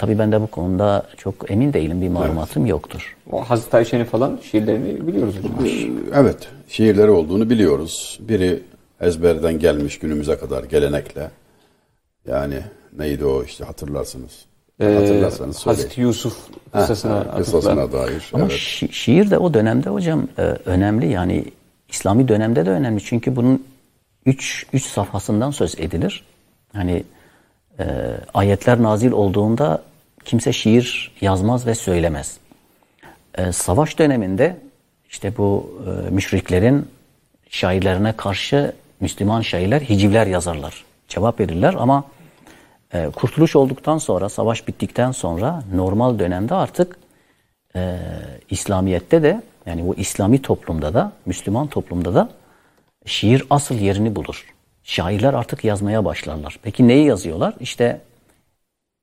Tabii ben de bu konuda çok emin değilim, bir malumatım yoktur. O Hazreti Ayşe'nin falan şiirlerini biliyoruz hocam. Evet. Şiirleri olduğunu biliyoruz. Biri ezberden gelmiş günümüze kadar gelenekle. Yani neydi o işte hatırlarsınız. Ee, Hatırlarsanız söyleyin. Hazreti Yusuf ha, atıfla. kıssasına dair. Ama evet. şi- şiir de o dönemde hocam e, önemli yani İslami dönemde de önemli çünkü bunun üç, üç safhasından söz edilir. Hani e, ayetler nazil olduğunda kimse şiir yazmaz ve söylemez. E, savaş döneminde işte bu e, müşriklerin şairlerine karşı Müslüman şairler hicivler yazarlar. Cevap verirler ama e, kurtuluş olduktan sonra, savaş bittikten sonra normal dönemde artık e, İslamiyet'te de yani bu İslami toplumda da, Müslüman toplumda da şiir asıl yerini bulur. Şairler artık yazmaya başlarlar. Peki neyi yazıyorlar? İşte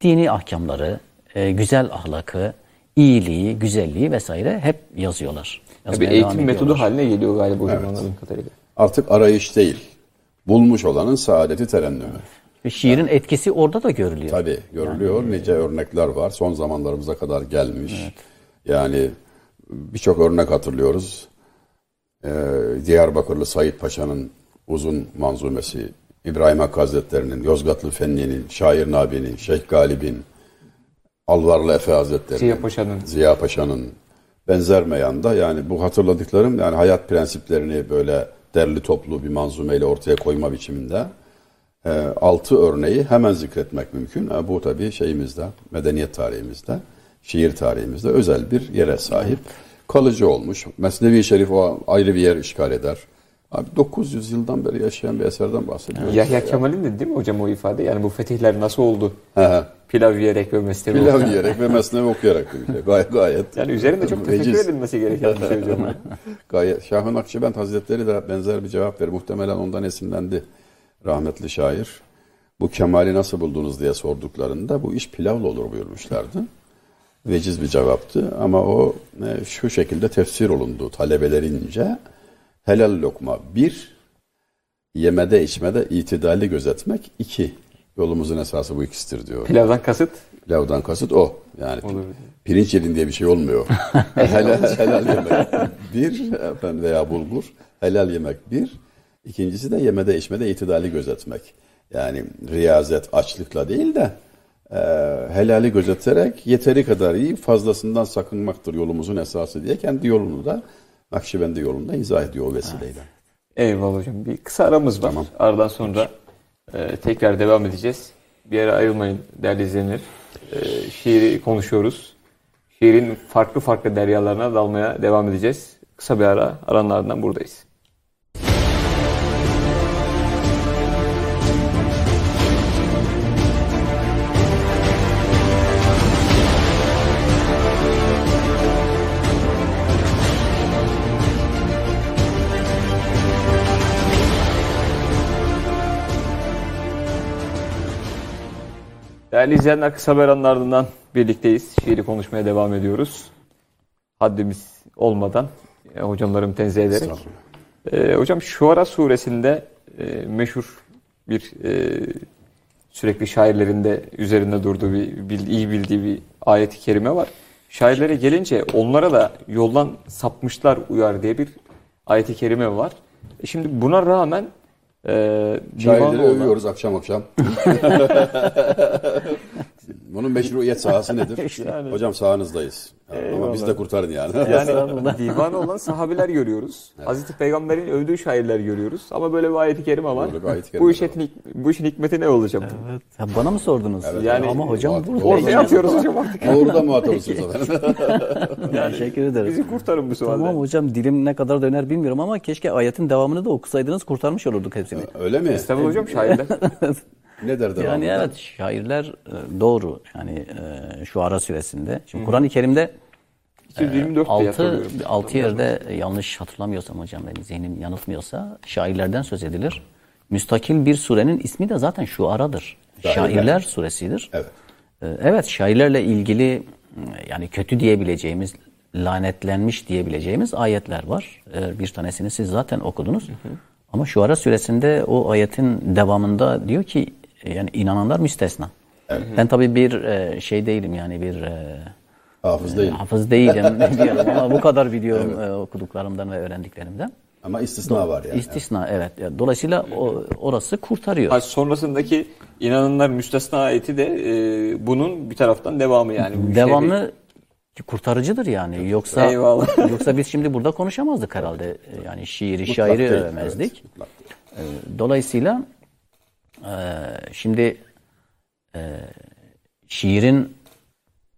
dini ahkamları, e, güzel ahlakı, iyiliği, güzelliği vesaire hep yazıyorlar. Bir Yazmaya devam eğitim metodu haline geliyor galiba hocam anladığım kadarıyla. Artık arayış değil. Bulmuş olanın saadeti terennümü. Ve şiirin etkisi orada da görülüyor. Tabii görülüyor. Nice örnekler var. Son zamanlarımıza kadar gelmiş. Yani birçok örnek hatırlıyoruz. Ee, Diyarbakırlı Said Paşa'nın uzun manzumesi, İbrahim Hakkı Hazretleri'nin, Yozgatlı Fenni'nin, Şair Nabi'nin, Şeyh Galip'in, Alvarlı Efe Hazretleri'nin, Ziya Paşa'nın. Ziya Paşa'nın benzer meyanda yani bu hatırladıklarım yani hayat prensiplerini böyle derli toplu bir manzumeyle ortaya koyma biçiminde e, altı örneği hemen zikretmek mümkün. E, bu tabii şeyimizde, medeniyet tarihimizde, şiir tarihimizde özel bir yere sahip. Kalıcı olmuş. Mesnevi Şerif o ayrı bir yer işgal eder. Abi 900 yıldan beri yaşayan bir eserden bahsediyoruz. Yahya Kemal'in de değil mi hocam o ifade? Yani bu fetihler nasıl oldu? He. Pilav yiyerek ve mesleği Pilav yiyerek ve mesnevi okuyarak bir şey. Gayet, gayet. Yani üzerinde çok tefekkür veciz. edilmesi gereken bir şey hocam. Gayet. Şahın Akşibend Hazretleri de benzer bir cevap verir. Muhtemelen ondan esinlendi rahmetli şair. Bu kemali nasıl buldunuz diye sorduklarında bu iş pilavla olur buyurmuşlardı. Veciz bir cevaptı ama o e, şu şekilde tefsir olundu talebelerince. Helal lokma bir, yemede içmede itidali gözetmek iki. Yolumuzun esası bu ikisidir diyor. Pilavdan kasıt Pilavdan kasıt o. Yani Olur. pirinç yedin diye bir şey olmuyor. helal, helal yemek bir efendim veya bulgur. Helal yemek bir. İkincisi de yemede içmede itidali gözetmek. Yani riyazet açlıkla değil de e, helali gözeterek yeteri kadar yiyip fazlasından sakınmaktır yolumuzun esası diye kendi yolunu da Nakşibendi yolunda izah ediyor o vesileyle. Eyvallah hocam. Bir kısa aramız var. Tamam. Aradan sonra e, tekrar devam edeceğiz. Bir yere ayrılmayın değerli izleyenler. E, şiiri konuşuyoruz. Şiirin farklı farklı deryalarına dalmaya devam edeceğiz. Kısa bir ara. Aranın ardından buradayız. Değerli izleyenler kısa bir aranın ardından birlikteyiz. Şiiri konuşmaya devam ediyoruz. Haddimiz olmadan e, hocamlarım tenzih ederek. E, hocam Şuara suresinde e, meşhur bir e, sürekli şairlerinde üzerinde durduğu bir bil- iyi bildiği bir ayet-i kerime var. Şairlere gelince onlara da yoldan sapmışlar uyar diye bir ayet-i kerime var. E şimdi buna rağmen e, Şairleri övüyoruz akşam akşam. Bunun meşruiyet sahası nedir? Yani. Hocam sahanızdayız. Ama biz de kurtarın yani. Yani divanı olan sahabeler görüyoruz. Hazreti Peygamber'in övdüğü şairler görüyoruz. Ama böyle bir ayet-i kerime var. Böyle bir ayet-i kerime bu, işin, bu işin hikmeti ne olacak? Ha, bana mı sordunuz? Yani- Ama hocam burada. Orada yapıyoruz hocam artık. Orada muhatabısınız efendim. Teşekkür ederim. Bizi kurtarın bu sualde. Tamam hocam dilim ne kadar döner bilmiyorum ama keşke ayetin devamını da okusaydınız kurtarmış olurduk hepsini. Öyle mi? Estağfurullah hocam şairler. Ne der devamında? Yani evet şairler e, doğru yani e, şu ara süresinde. Şimdi Kur'an-ı Kerim'de 224 diye 6 hatırlıyorum. 6 yerde yanlış hatırlamıyorsam hocam benim zihnim yanıltmıyorsa şairlerden söz edilir. Müstakil bir surenin ismi de zaten şu aradır. Şairler. Şairler suresidir. Evet. Evet şairlerle ilgili yani kötü diyebileceğimiz, lanetlenmiş diyebileceğimiz ayetler var. Bir tanesini siz zaten okudunuz. Ama şu ara süresinde o ayetin devamında diyor ki yani inananlar müstesna. Ben tabii bir e, şey değilim yani bir e, Hafız değil. hafız değilim ne diyelim ama bu kadar biliyorum e, okuduklarımdan ve öğrendiklerimden. Ama istisna var yani. İstisna evet. Dolayısıyla o, orası kurtarıyor. Ha, sonrasındaki inananlar müstesna ayeti de e, bunun bir taraftan devamı yani. Bu Devamlı kurtarıcıdır yani. Yoksa Eyvallah. yoksa biz şimdi burada konuşamazdık herhalde. Yani şiiri, şairi değil, övemezdik. evet. Dolayısıyla e, şimdi e, şiirin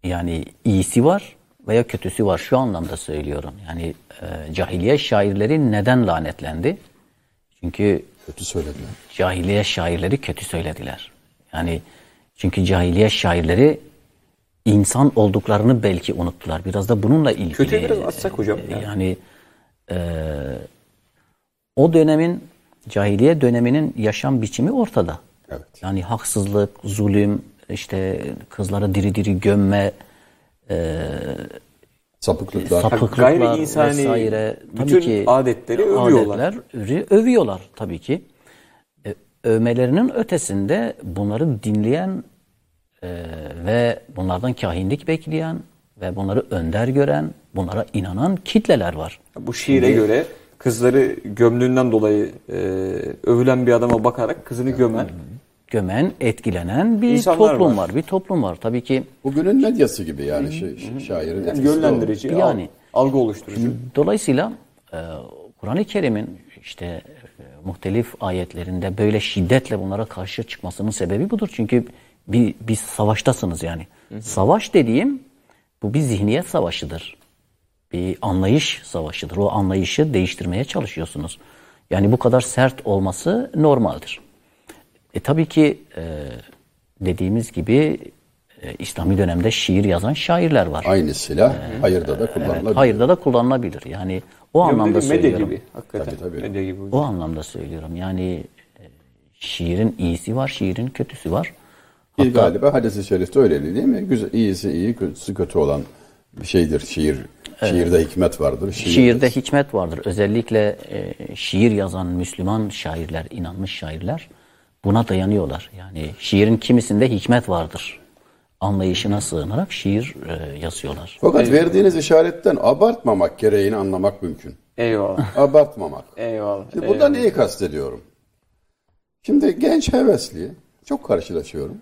yani iyisi var veya kötüsü var. Şu anlamda söylüyorum. Yani e, cahiliye şairleri neden lanetlendi? Çünkü Kötü söylediler. cahiliye şairleri kötü söylediler. Yani Çünkü cahiliye şairleri insan olduklarını belki unuttular. Biraz da bununla ilgili. Kötüye biraz atsak hocam. Yani, yani e, o dönemin cahiliye döneminin yaşam biçimi ortada. Evet. Yani haksızlık, zulüm, işte kızları diri diri gömme, Sapıklıklar. sapıklıklar gayri insani vesaire. bütün adetleri övüyorlar. Adetleri övüyorlar tabii ki. E, övmelerinin ötesinde bunları dinleyen e, ve bunlardan kahinlik bekleyen ve bunları önder gören, bunlara inanan kitleler var. Bu şiire göre kızları gömdüğünden dolayı e, övülen bir adama bakarak kızını gömen Gömen, etkilenen bir İnsanlar toplum var. var. Bir toplum var. Tabii ki Bugünün medyası gibi yani şa- şairin yani etkisi de o. yönlendirici, Yani. al- algı oluşturucu. Dolayısıyla e, Kur'an-ı Kerim'in işte e, muhtelif ayetlerinde böyle şiddetle bunlara karşı çıkmasının sebebi budur. Çünkü bir, bir savaştasınız yani. Savaş dediğim bu bir zihniyet savaşıdır. Bir anlayış savaşıdır. O anlayışı değiştirmeye çalışıyorsunuz. Yani bu kadar sert olması normaldir. E tabii ki e, dediğimiz gibi e, İslami dönemde şiir yazan şairler var. Aynı silah hayırda da kullanılabilir. Hayırda da kullanılabilir. Yani o anlamda Medya söylüyorum. gibi. Hakikaten. Tabii, tabii. Gibi. O anlamda söylüyorum. Yani e, şiirin iyisi var, şiirin kötüsü var. Bir galiba hadis-i şerifte öyle değil mi? Güzel, iyisi iyi, kötüsü kötü olan şeydir şiir. Şiirde hikmet vardır. Şiir, Şiirde hikmet vardır. Özellikle e, şiir yazan Müslüman şairler, inanmış şairler buna dayanıyorlar. Yani şiirin kimisinde hikmet vardır. Anlayışına sığınarak şiir e, yazıyorlar. Fakat verdiğiniz işaretten abartmamak gereğini anlamak mümkün. Eyvallah. Abartmamak. Eyvallah. Şimdi burada neyi kastediyorum? Şimdi genç hevesli, çok karşılaşıyorum.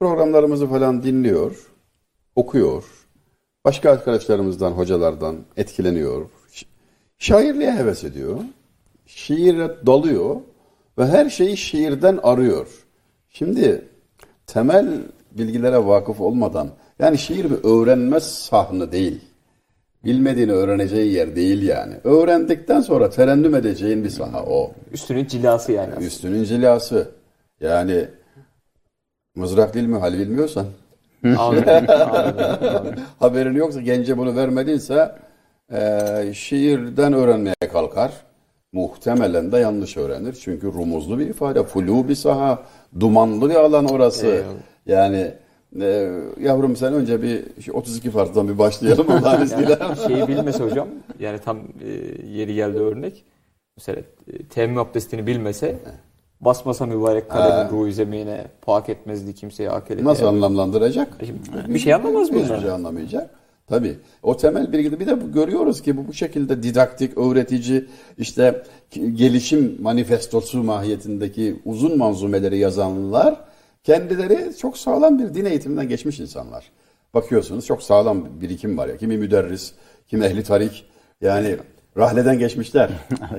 Programlarımızı falan dinliyor, okuyor. Başka arkadaşlarımızdan, hocalardan etkileniyor. Şairliğe heves ediyor. Şiire dalıyor ve her şeyi şiirden arıyor. Şimdi temel bilgilere vakıf olmadan, yani şiir bir öğrenme sahnı değil. Bilmediğini öğreneceği yer değil yani. Öğrendikten sonra terennüm edeceğin bir saha o. Üstünün cilası yani. aslında. Üstünün cilası. Yani mızrak değil mi hal bilmiyorsan. Haberin yoksa gence bunu vermedinse eee, şiirden öğrenmeye kalkar. Muhtemelen de yanlış öğrenir. Çünkü rumuzlu bir ifade. Flu bir saha. Dumanlı bir alan orası. Eyvallah. Yani e, yavrum sen önce bir şu 32 farktan bir başlayalım Allah'ın izniyle. Şeyi bilmese hocam yani tam e, yeri geldi örnek. Mesela e, temmüm abdestini bilmese basmasa mübarek kalemin ruhu zemine pak etmezdi kimseye akele. Nasıl anlamlandıracak? Bir şey anlamaz Hiçbir bunlar. şey anlamayacak. Tabii. O temel bilgi bir de görüyoruz ki bu bu şekilde didaktik, öğretici, işte gelişim manifestosu mahiyetindeki uzun manzumeleri yazanlar kendileri çok sağlam bir din eğitiminden geçmiş insanlar. Bakıyorsunuz çok sağlam bir birikim var ya. Kimi müderris, kimi ehli tarik. Yani rahleden geçmişler. Ee,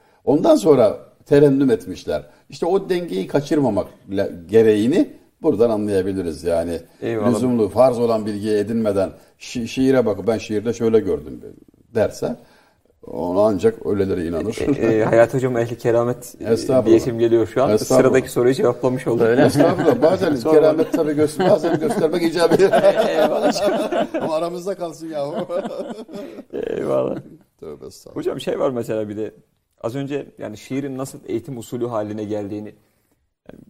Ondan sonra terennüm etmişler. İşte o dengeyi kaçırmamak gereğini buradan anlayabiliriz yani. Eyvallah. Lüzumlu, farz olan bilgiye edinmeden şi- şiire bakıp ben şiirde şöyle gördüm derse ona ancak öyleleri inanır. E, Hayat Hocam ehli keramet e, diyesim geliyor şu an. Sıradaki soruyu cevaplamış olduk. Estağfurullah. Bazen keramet tabii göster, bazen göstermek icap eder. Ama aramızda kalsın yahu. Eyvallah. Tövbe estağfurullah. Hocam şey var mesela bir de az önce yani şiirin nasıl eğitim usulü haline geldiğini yani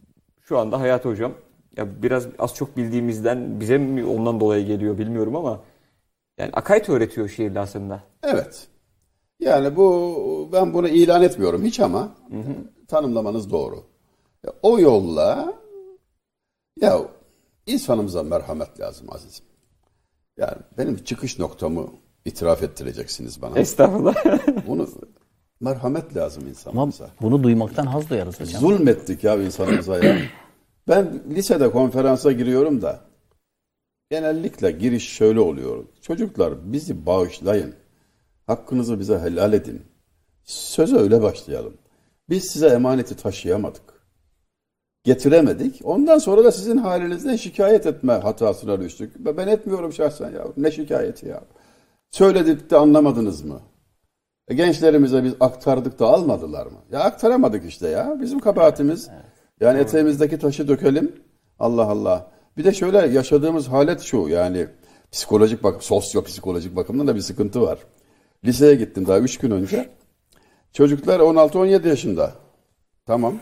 şu anda Hayat Hocam ya biraz az çok bildiğimizden bize mi ondan dolayı geliyor bilmiyorum ama yani akayt öğretiyor şiirle aslında. Evet. Yani bu ben bunu ilan etmiyorum hiç ama tanımlamanız doğru. Ya, o yolla ya insanımıza merhamet lazım azizim. Yani benim çıkış noktamı itiraf ettireceksiniz bana. Estağfurullah. Bunu merhamet lazım Ama insanımıza. bunu duymaktan haz duyarız hocam. Zulmettik ya insanımıza ya. Ben lisede konferansa giriyorum da genellikle giriş şöyle oluyor. Çocuklar bizi bağışlayın. Hakkınızı bize helal edin. Söze öyle başlayalım. Biz size emaneti taşıyamadık. Getiremedik. Ondan sonra da sizin halinizden şikayet etme hatasına düştük. Ben etmiyorum şahsen ya. Ne şikayeti ya. Söyledik de anlamadınız mı? E, Gençlerimize biz aktardık da almadılar mı? Ya aktaramadık işte ya. Bizim kabahatimiz. Yani eteğimizdeki taşı dökelim. Allah Allah. Bir de şöyle yaşadığımız halet şu yani psikolojik bak sosyo psikolojik bakımdan da bir sıkıntı var. Liseye gittim daha 3 gün önce. Çocuklar 16-17 yaşında. Tamam.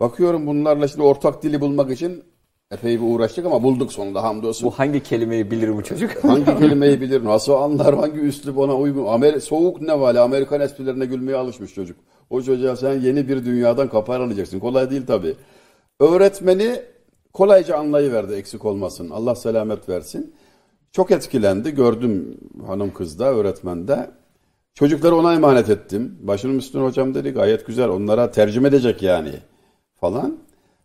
Bakıyorum bunlarla şimdi ortak dili bulmak için epey bir uğraştık ama bulduk sonunda hamdolsun. Bu hangi kelimeyi bilir bu çocuk? Hangi kelimeyi bilir, nasıl anlar, hangi üslup ona uygun. Amer soğuk ne vali, Amerikan esprilerine gülmeye alışmış çocuk. O çocuğa sen yeni bir dünyadan kapar alacaksın. Kolay değil tabii. Öğretmeni kolayca anlayıverdi eksik olmasın. Allah selamet versin. Çok etkilendi. Gördüm hanım kızda, öğretmende. Çocukları ona emanet ettim. Başının üstüne hocam dedi gayet güzel. Onlara tercüme edecek yani falan.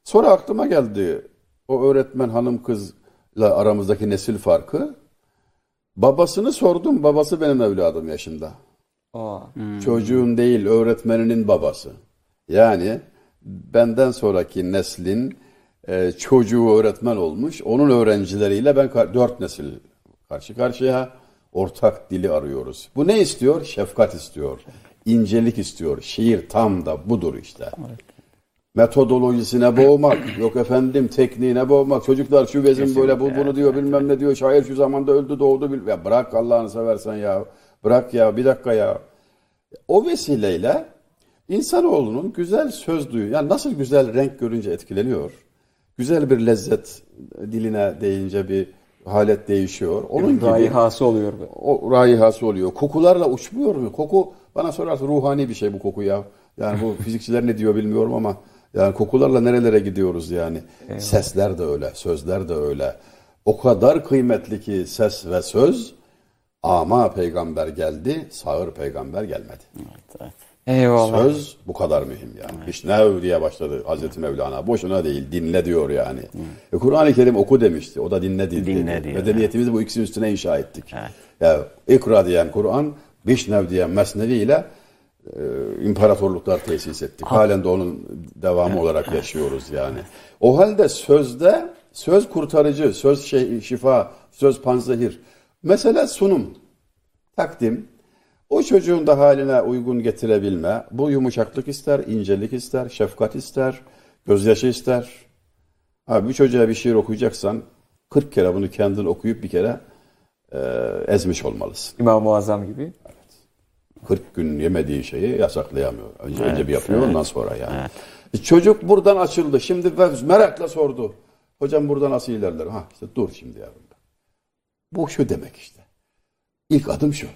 Sonra aklıma geldi. O öğretmen hanım kızla aramızdaki nesil farkı. Babasını sordum. Babası benim evladım yaşında. Aa, Çocuğun değil öğretmeninin babası. Yani benden sonraki neslin e, çocuğu öğretmen olmuş. Onun öğrencileriyle ben kar- dört nesil karşı karşıya ortak dili arıyoruz. Bu ne istiyor? Şefkat istiyor. incelik istiyor. Şiir tam da budur işte. Metodolojisine boğmak, yok efendim tekniğine boğmak. Çocuklar şu vezin böyle bu bunu diyor bilmem ne diyor. Şair şu zamanda öldü doğdu. bil- Ya bırak Allah'ını seversen ya. Bırak ya bir dakika ya. O vesileyle insanoğlunun güzel söz duyu, yani nasıl güzel renk görünce etkileniyor, güzel bir lezzet diline değince bir halet değişiyor. Onun gibi Raihası oluyor. o raihası oluyor. Kokularla uçmuyor mu? Koku bana sorarsa ruhani bir şey bu koku ya. Yani bu fizikçiler ne diyor bilmiyorum ama yani kokularla nerelere gidiyoruz yani. Sesler de öyle, sözler de öyle. O kadar kıymetli ki ses ve söz ama peygamber geldi, sağır peygamber gelmedi. Evet. Eyvallah. Söz bu kadar mühim yani. İşnev diye başladı Hazreti Mevlana. Boşuna değil dinle diyor yani. E, Kur'an-ı Kerim oku demişti. O da dinle değil. Dinle dedi. diyor, Medeniyetimizi bu ikisinin üstüne inşa ettik. Evet. Ya, ikra diyen Kur'an, Bişnev diyen Mesnevi ile imparatorluklar tesis ettik. Halen de onun devamı olarak yaşıyoruz yani. O halde sözde söz kurtarıcı, söz şey, şifa, söz panzehir. Mesela sunum, takdim, o çocuğun da haline uygun getirebilme, bu yumuşaklık ister, incelik ister, şefkat ister, gözyaşı ister. Abi bir çocuğa bir şiir okuyacaksan 40 kere bunu kendin okuyup bir kere e, ezmiş olmalısın. İmam-ı Azam gibi. 40 gün yemediği şeyi yasaklayamıyor. Önce, önce bir yapıyor ondan sonra yani. E, Çocuk buradan açıldı. Şimdi merakla sordu. Hocam burada nasıl ilerler? Ha işte dur şimdi yavrum. Bu şu demek işte. İlk adım şu.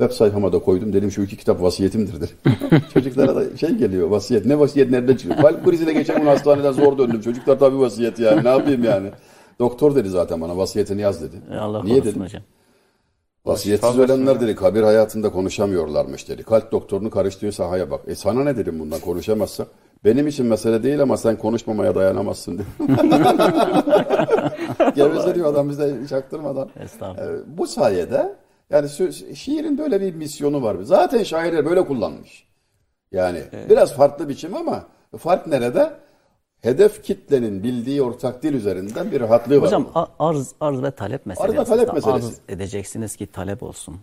Web sayfama da koydum. Dedim şu iki kitap vasiyetimdir dedim. Çocuklara da şey geliyor vasiyet. Ne vasiyet nerede çıkıyor? Kalp kriziyle geçen gün hastaneden zor döndüm. Çocuklar tabii vasiyet yani. Ne yapayım yani? Doktor dedi zaten bana vasiyetini yaz dedi. E, Allah Niye dedim? hocam. Vasiyetsiz ölenler dedi kabir hayatında konuşamıyorlarmış dedi. Kalp doktorunu karıştığı sahaya bak. E sana ne dedim bundan konuşamazsak? Benim için mesele değil ama sen konuşmamaya dayanamazsın dedi. Geveze diyor adam bize çaktırmadan. Estağfurullah. E, bu sayede yani şiirin böyle bir misyonu var. Zaten şairler böyle kullanmış. Yani biraz farklı biçim ama fark nerede? Hedef kitlenin bildiği ortak dil üzerinden bir rahatlığı var. Hocam arz arz ve talep meselesi. ve talep meselesi. Arz edeceksiniz ki talep olsun.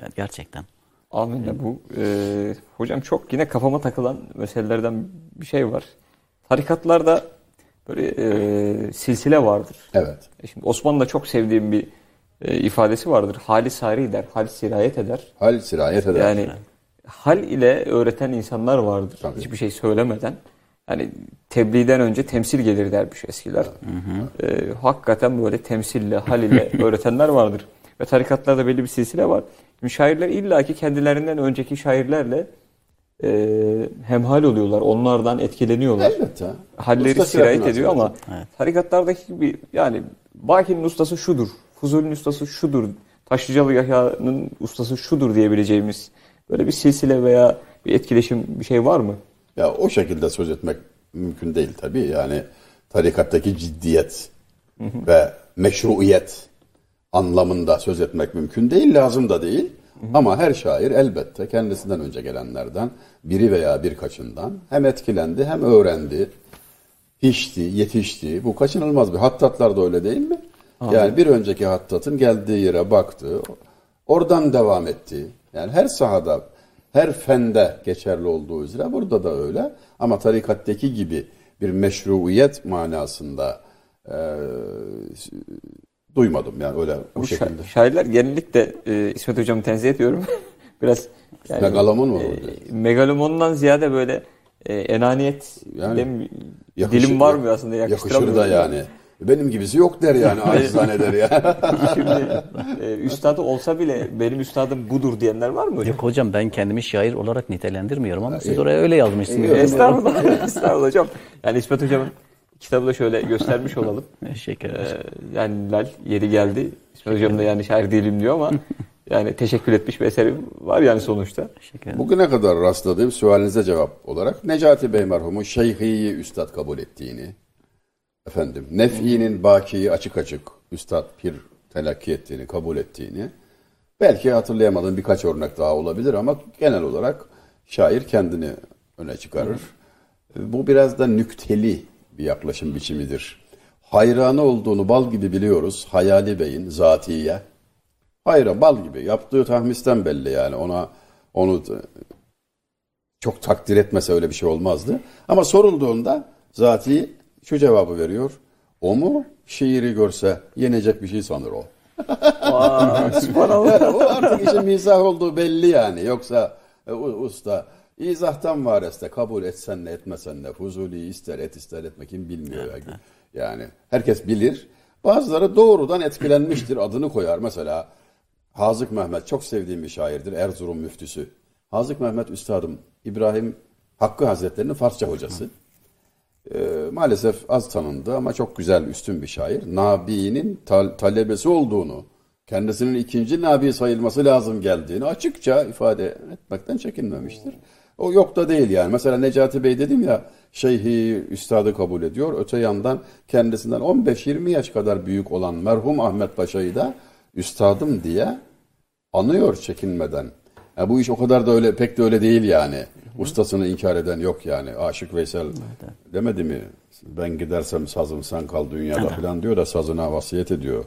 Yani gerçekten. Amin de bu. e, hocam çok yine kafama takılan meselelerden bir şey var. Tarikatlarda böyle e, silsile vardır. Evet. E Şimdi Osmanlı'da çok sevdiğim bir e, ifadesi vardır. Hali sari der, hal sirayet eder. Hal sirayet eder. Yani hal ile öğreten insanlar vardır. Tabii. Hiçbir şey söylemeden. Yani tebliğden önce temsil gelir dermiş eskiler. E, hakikaten böyle temsille, hal ile öğretenler vardır. Ve tarikatlarda belli bir silsile var. Şimdi şairler illaki kendilerinden önceki şairlerle e, hemhal oluyorlar. Onlardan etkileniyorlar. Elbette. halleri Usta sirayet ediyor ama nasıl tarikatlardaki gibi yani Baki'nin ustası şudur, Fuzuli'nin ustası şudur, Taşlıcalı Yahya'nın ustası şudur diyebileceğimiz böyle bir silsile veya bir etkileşim bir şey var mı? Ya o şekilde söz etmek mümkün değil tabii. Yani tarikattaki ciddiyet ve meşruiyet anlamında söz etmek mümkün değil, lazım da değil. Ama her şair elbette kendisinden önce gelenlerden biri veya birkaçından hem etkilendi hem öğrendi, pişti, yetişti. Bu kaçınılmaz bir. Hattatlar da öyle değil mi? Yani bir önceki hattatın geldiği yere baktı, oradan devam etti. Yani her sahada, her fende geçerli olduğu üzere burada da öyle. Ama tarikattaki gibi bir meşruiyet manasında e, duymadım yani öyle bu Bu şekilde. şairler genellikle e, İsmet Hocam'ı tenzih ediyorum. Biraz yani, Megalomon mu e, megalomondan ziyade böyle e, enaniyet Yani Yakışır- dilim var mı aslında Yakışır yakıştıramıyorum. da yani. Benim gibisi yok der yani acizane der ya. Şimdi e, üstadı olsa bile benim üstadım budur diyenler var mı hocam? Yok hocam ben kendimi şair olarak nitelendirmiyorum ama siz oraya öyle yazmışsınız. Estağfurullah, estağfurullah hocam. Yani İsmet Hocam'ın kitabı da şöyle göstermiş olalım. Teşekkür Ee, ederim. yani Lal yeri geldi. İsmet Hocam da yani şair değilim diyor ama yani teşekkür etmiş bir eseri var yani sonuçta. Bugüne kadar rastladığım sualinize cevap olarak Necati Bey merhumu şeyhiyi üstad kabul ettiğini, efendim nef'inin bakiyi açık açık üstad pir telakki ettiğini, kabul ettiğini, belki hatırlayamadığım birkaç örnek daha olabilir ama genel olarak şair kendini öne çıkarır. Bu biraz da nükteli bir yaklaşım biçimidir. Hayranı olduğunu bal gibi biliyoruz Hayali Bey'in zatiye. Hayran bal gibi yaptığı tahmisten belli yani ona onu çok takdir etmese öyle bir şey olmazdı. Ama sorulduğunda zati şu cevabı veriyor. O mu şiiri görse yenecek bir şey sanır o. Subhanallah. o artık işin mizah olduğu belli yani. Yoksa e, usta izahtan vareste kabul etsen ne etmesen ne Fuzuli ister et ister etme kim bilmiyor ya. Yani herkes bilir. Bazıları doğrudan etkilenmiştir adını koyar. Mesela Hazık Mehmet çok sevdiğim bir şairdir. Erzurum müftüsü. Hazık Mehmet Üstadım İbrahim Hakkı Hazretleri'nin Farsça hocası. Ee, maalesef az tanındı ama çok güzel üstün bir şair. Nabi'nin tal- talebesi olduğunu, kendisinin ikinci Nabi sayılması lazım geldiğini açıkça ifade etmekten çekinmemiştir. O yok da değil yani. Mesela Necati Bey dedim ya şeyhi üstadı kabul ediyor. Öte yandan kendisinden 15-20 yaş kadar büyük olan merhum Ahmet Paşa'yı da üstadım diye anıyor çekinmeden. Ya bu iş o kadar da öyle pek de öyle değil yani. Ustasını inkar eden yok yani. Aşık Veysel demedi mi? Ben gidersem sazım sen kal dünyada falan diyor da sazına vasiyet ediyor.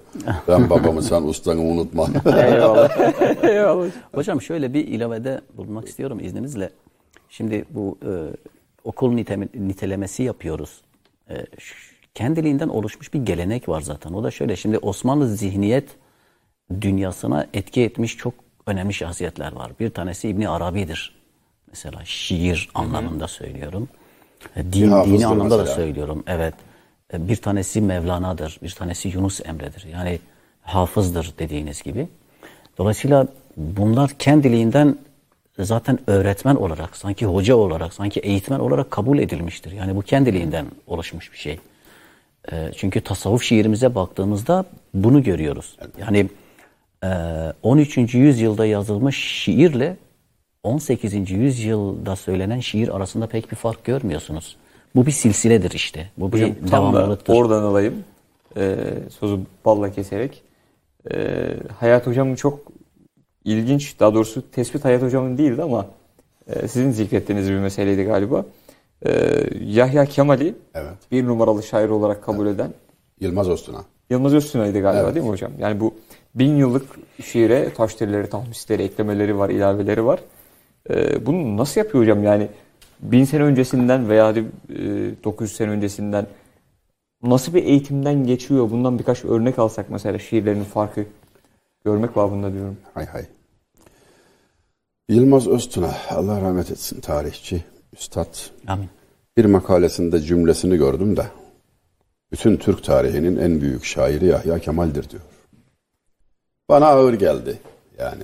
Ben babamı sen ustanı unutma. Eyvallah. Eyvallah. Hocam şöyle bir ilavede bulunmak istiyorum izninizle. Şimdi bu e, okul nite- nitelemesi yapıyoruz. E, ş- kendiliğinden oluşmuş bir gelenek var zaten. O da şöyle. Şimdi Osmanlı zihniyet dünyasına etki etmiş çok önemli şahsiyetler var. Bir tanesi İbni Arabi'dir. Mesela şiir anlamında söylüyorum. E, Din, dini anlamda da mesela. söylüyorum. Evet. E, Bir tanesi Mevlana'dır. Bir tanesi Yunus Emre'dir. Yani hafızdır dediğiniz gibi. Dolayısıyla bunlar kendiliğinden zaten öğretmen olarak, sanki hoca olarak, sanki eğitmen olarak kabul edilmiştir. Yani bu kendiliğinden oluşmuş bir şey. E, Çünkü tasavvuf şiirimize baktığımızda bunu görüyoruz. Yani e, 13. yüzyılda yazılmış şiirle 18. yüzyılda söylenen şiir arasında pek bir fark görmüyorsunuz. Bu bir silsiledir işte. Bu bir Hocam tam da devamlılıktır. oradan alayım. Ee, sözü balla keserek. Ee, Hayat Hocam'ın çok ilginç, daha doğrusu tespit Hayat Hocam'ın değildi ama e, sizin zikrettiğiniz bir meseleydi galiba. Ee, Yahya Kemal'i evet. bir numaralı şair olarak kabul eden Yılmaz Öztuna. Yılmaz Öztuna'ydı galiba Evet. değil mi hocam? Yani bu bin yıllık şiire taşdirileri, tahmisleri, eklemeleri var, ilaveleri var. Ee, bunu nasıl yapıyor hocam? Yani bin sene öncesinden veya e, 900 sene öncesinden nasıl bir eğitimden geçiyor? Bundan birkaç örnek alsak mesela şiirlerinin farkı görmek babında diyorum. Hay hay. Yılmaz Öztuna, Allah rahmet etsin tarihçi, üstad. Amin. Bir makalesinde cümlesini gördüm de, bütün Türk tarihinin en büyük şairi Yahya Kemal'dir diyor. Bana ağır geldi yani.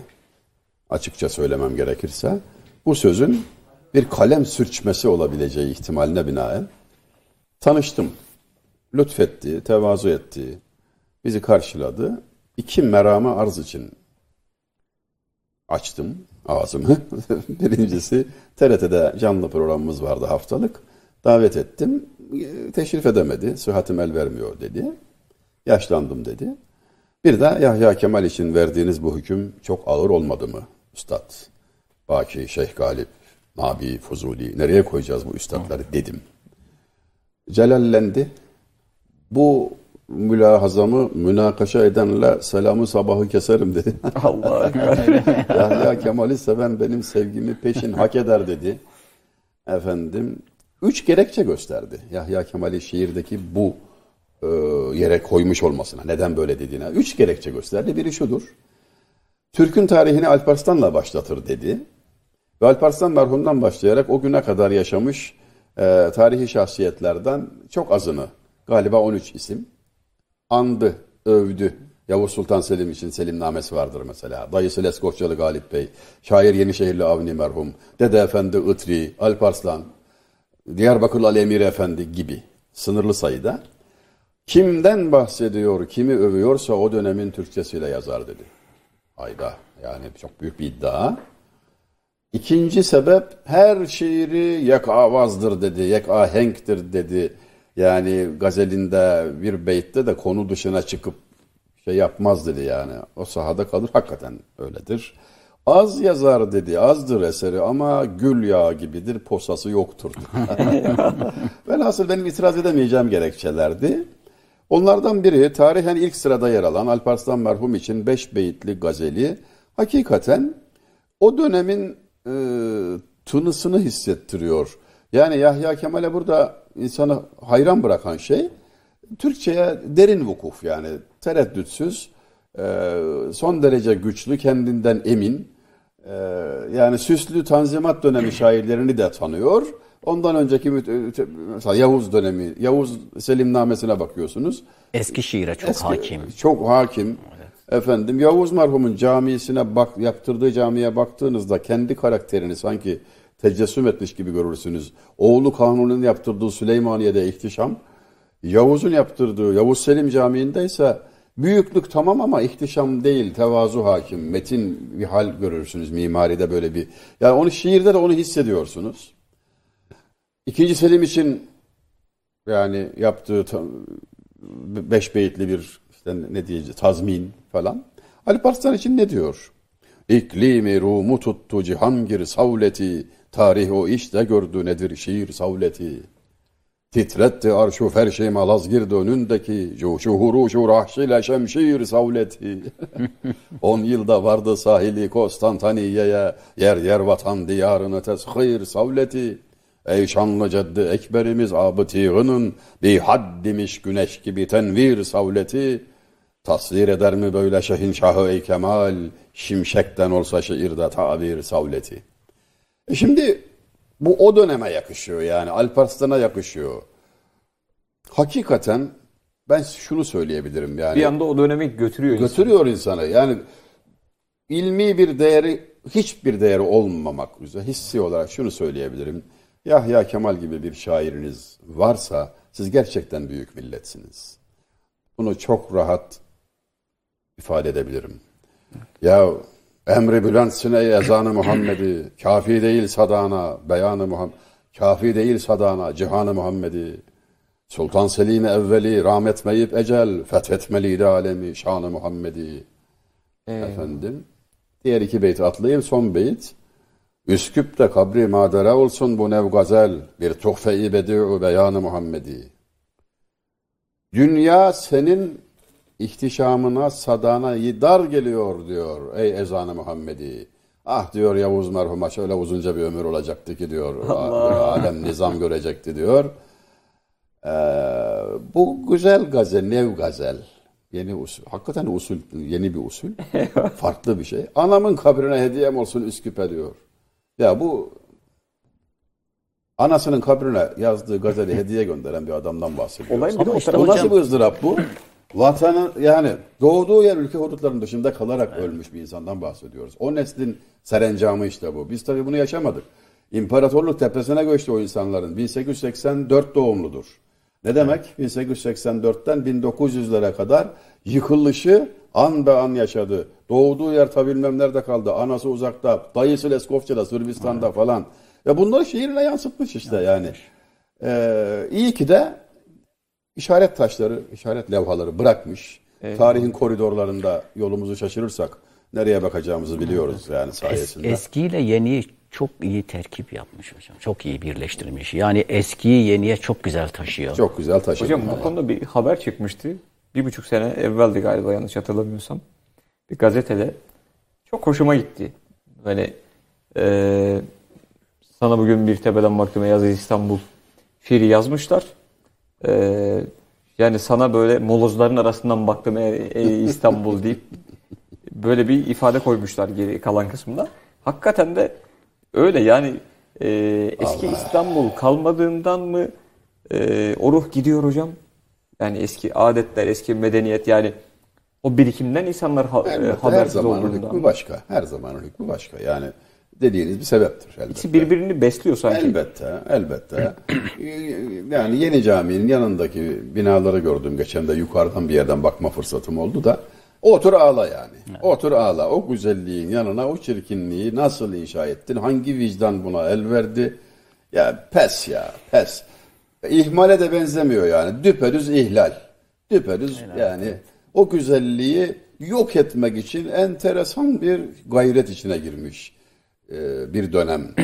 Açıkça söylemem gerekirse, bu sözün bir kalem sürçmesi olabileceği ihtimaline binaen tanıştım. Lütfetti, tevazu etti, bizi karşıladı. İki merama arz için açtım ağzımı. Birincisi TRT'de canlı programımız vardı haftalık. Davet ettim. Teşrif edemedi. Sıhhatim el vermiyor dedi. Yaşlandım dedi. Bir de Yahya Kemal için verdiğiniz bu hüküm çok ağır olmadı mı üstad? Baki, Şeyh Galip, Nabi, Fuzuli nereye koyacağız bu üstadları dedim. Celallendi. Bu mülahazamı münakaşa edenle selamı sabahı keserim dedi. Allah Yahya Kemal'i seven benim sevgimi peşin hak eder dedi. Efendim, üç gerekçe gösterdi. Yahya Kemal'i şiirdeki bu e, yere koymuş olmasına, neden böyle dediğine üç gerekçe gösterdi. Biri şudur. Türk'ün tarihini Alparslan'la başlatır dedi. Ve Alparslan merhumdan başlayarak o güne kadar yaşamış e, tarihi şahsiyetlerden çok azını, galiba 13 isim, andı, övdü. Yavuz Sultan Selim için Selimnamesi vardır mesela. Dayısı Leskovçalı Galip Bey, şair Yenişehirli Avni merhum, Dede Efendi Itri, Alparslan, Diyarbakırlı Ali Emir Efendi gibi sınırlı sayıda. Kimden bahsediyor, kimi övüyorsa o dönemin Türkçesiyle yazar dedi. Ayda yani çok büyük bir iddia. İkinci sebep her şiiri yek avazdır dedi, yek ahenktir dedi. Yani gazelinde bir beytte de konu dışına çıkıp şey yapmaz dedi yani. O sahada kalır hakikaten öyledir. Az yazar dedi, azdır eseri ama gül yağı gibidir, posası yoktur. Velhasıl benim itiraz edemeyeceğim gerekçelerdi. Onlardan biri tarihen ilk sırada yer alan Alparslan merhum için beş beyitli gazeli hakikaten o dönemin e, tınısını hissettiriyor. Yani Yahya Kemal'e burada insanı hayran bırakan şey Türkçe'ye derin vukuf yani tereddütsüz, e, son derece güçlü, kendinden emin. E, yani süslü Tanzimat dönemi şairlerini de tanıyor. Ondan önceki mesela Yavuz dönemi, Yavuz Selimnamesine bakıyorsunuz. Eski şiire çok Eski- hakim. Çok hakim. Efendim Yavuz merhumun camisine bak yaptırdığı camiye baktığınızda kendi karakterini sanki tecessüm etmiş gibi görürsünüz. Oğlu Kanuni'nin yaptırdığı Süleymaniye'de ihtişam, Yavuz'un yaptırdığı Yavuz Selim Camii'nde ise büyüklük tamam ama ihtişam değil, tevazu hakim, metin bir hal görürsünüz mimaride böyle bir. Yani onu şiirde de onu hissediyorsunuz. İkinci Selim için yani yaptığı beş beyitli bir işte ne diyeceğiz tazmin falan. Ali Parslan için ne diyor? İklimi Rum'u tuttu cihangir savleti, tarih o işte gördü nedir şiir savleti. Titretti arşu ferşi malazgird önündeki, cuşu huruşu rahşile şemşir savleti. On yılda vardı sahili Konstantiniye'ye, yer yer vatan diyarını teshir savleti. Ey şanlı ceddi ekberimiz abıtığının, bir haddimiş güneş gibi tenvir savleti. Tasvir eder mi böyle şehinşahı ey kemal, şimşekten olsa şiirde tabir savleti. E şimdi bu o döneme yakışıyor yani Alparslan'a yakışıyor. Hakikaten ben şunu söyleyebilirim yani. Bir anda o dönemi götürüyor. insanı. götürüyor insanı. Yani ilmi bir değeri, hiçbir değeri olmamak üzere hissi olarak şunu söyleyebilirim. Yahya Kemal gibi bir şairiniz varsa siz gerçekten büyük milletsiniz. Bunu çok rahat ifade edebilirim. Ya emri bülentsin ey ezanı Muhammed'i, kafi değil sadana, beyanı Muhammed, kafi değil sadana, cihanı Muhammed'i. Sultan Selim evveli rahmetmeyip ecel, fethetmeliydi alemi, şanı Muhammed'i. Efendim. Diğer iki beyt atlayayım, son beyt. Üsküp'te kabri madere olsun bu nev gazel, bir tuhfe-i bedi'u beyanı Muhammed'i. Dünya senin ihtişamına, sadana dar geliyor diyor ey ezanı Muhammedi. Ah diyor Yavuz merhuma şöyle uzunca bir ömür olacaktı ki diyor. Alem nizam görecekti diyor. Ee, bu güzel gazel, nev gazel. Yeni usul. Hakikaten usul, yeni bir usul. Farklı bir şey. Anamın kabrine hediyem olsun Üsküp'e diyor. Ya bu anasının kabrine yazdığı gazeli hediye gönderen bir adamdan bahsediyoruz. Olayın bir de Ama o işte tarafı- O nasıl bir ızdırap bu? Vatanı yani doğduğu yer ülke hudutlarının dışında kalarak ölmüş bir insandan bahsediyoruz. O neslin serencamı işte bu. Biz tabii bunu yaşamadık. İmparatorluk tepesine göçtü o insanların. 1884 doğumludur. Ne demek? 1884'ten 1900'lere kadar yıkılışı an be an yaşadı. Doğduğu yer tabi bilmem nerede kaldı. Anası uzakta, dayısı Leskovça'da, Sırbistan'da falan. Ve bunları şiirine yansıtmış işte yani. Ee, iyi ki de işaret taşları, işaret levhaları bırakmış. Tarihin koridorlarında yolumuzu şaşırırsak nereye bakacağımızı biliyoruz yani Es, sayesinde. eskiyle yeniyi çok iyi terkip yapmış hocam. Çok iyi birleştirmiş. Yani eskiyi yeniye çok güzel taşıyor. Çok güzel taşıdı. Hocam bu konuda bir haber çıkmıştı. Bir buçuk sene evveldi galiba yanlış hatırlamıyorsam. Bir gazetede. Çok hoşuma gitti. Böyle eee, sana bugün bir tepeden baktım Yazı İstanbul şiiri yazmışlar. Eee, Yani sana böyle molozların arasından baktım ey, ey İstanbul deyip böyle bir ifade koymuşlar geri kalan kısmında. Hakikaten de öyle yani e, eski İstanbul kalmadığından mı e, o ruh gidiyor hocam? Yani eski adetler, eski medeniyet yani o birikimden insanlar ha, Elbette her habersiz zamanın olduğundan. hükmü başka. Her zamanın hükmü başka. Yani dediğiniz bir sebeptir elbette. İkisi birbirini besliyor sanki. Elbette, elbette. yani yeni caminin yanındaki binaları gördüm geçen de yukarıdan bir yerden bakma fırsatım oldu da otur ağla yani. Otur ağla. O güzelliğin yanına o çirkinliği nasıl inşa ettin? Hangi vicdan buna el verdi? Ya pes ya, pes. İhmale de benzemiyor yani. Düpedüz ihlal. Düpedüz yani o güzelliği yok etmek için enteresan bir gayret içine girmiş e, bir dönem.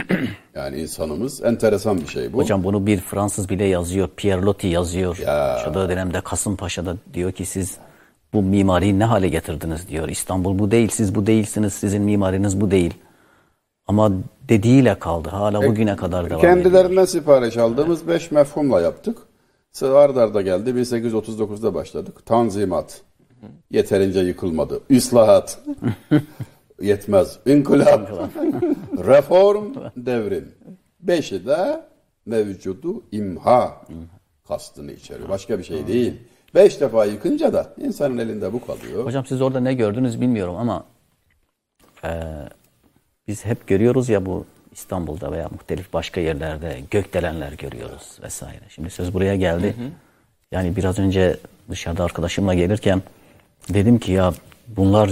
Yani insanımız enteresan bir şey bu. Hocam bunu bir Fransız bile yazıyor. Pierre Loti yazıyor. Yaşadığı dönemde Kasımpaşa'da diyor ki siz bu mimariyi ne hale getirdiniz diyor. İstanbul bu değil, siz bu değilsiniz, sizin mimariniz bu değil. Ama dediğiyle kaldı. Hala bugüne kadar devam ediyor. Kendilerinden sipariş aldığımız beş mefhumla yaptık. Arda arda geldi. 1839'da başladık. Tanzimat. Yeterince yıkılmadı. İslahat. Yetmez. İnkılap. Reform. Devrim. Beşi de mevcudu imha kastını içeriyor. Başka bir şey değil. Beş defa yıkınca da insanın elinde bu kalıyor. Hocam siz orada ne gördünüz bilmiyorum ama e, biz hep görüyoruz ya bu İstanbul'da veya muhtelif başka yerlerde gökdelenler görüyoruz vesaire. Şimdi söz buraya geldi. Yani biraz önce dışarıda arkadaşımla gelirken dedim ki ya bunlar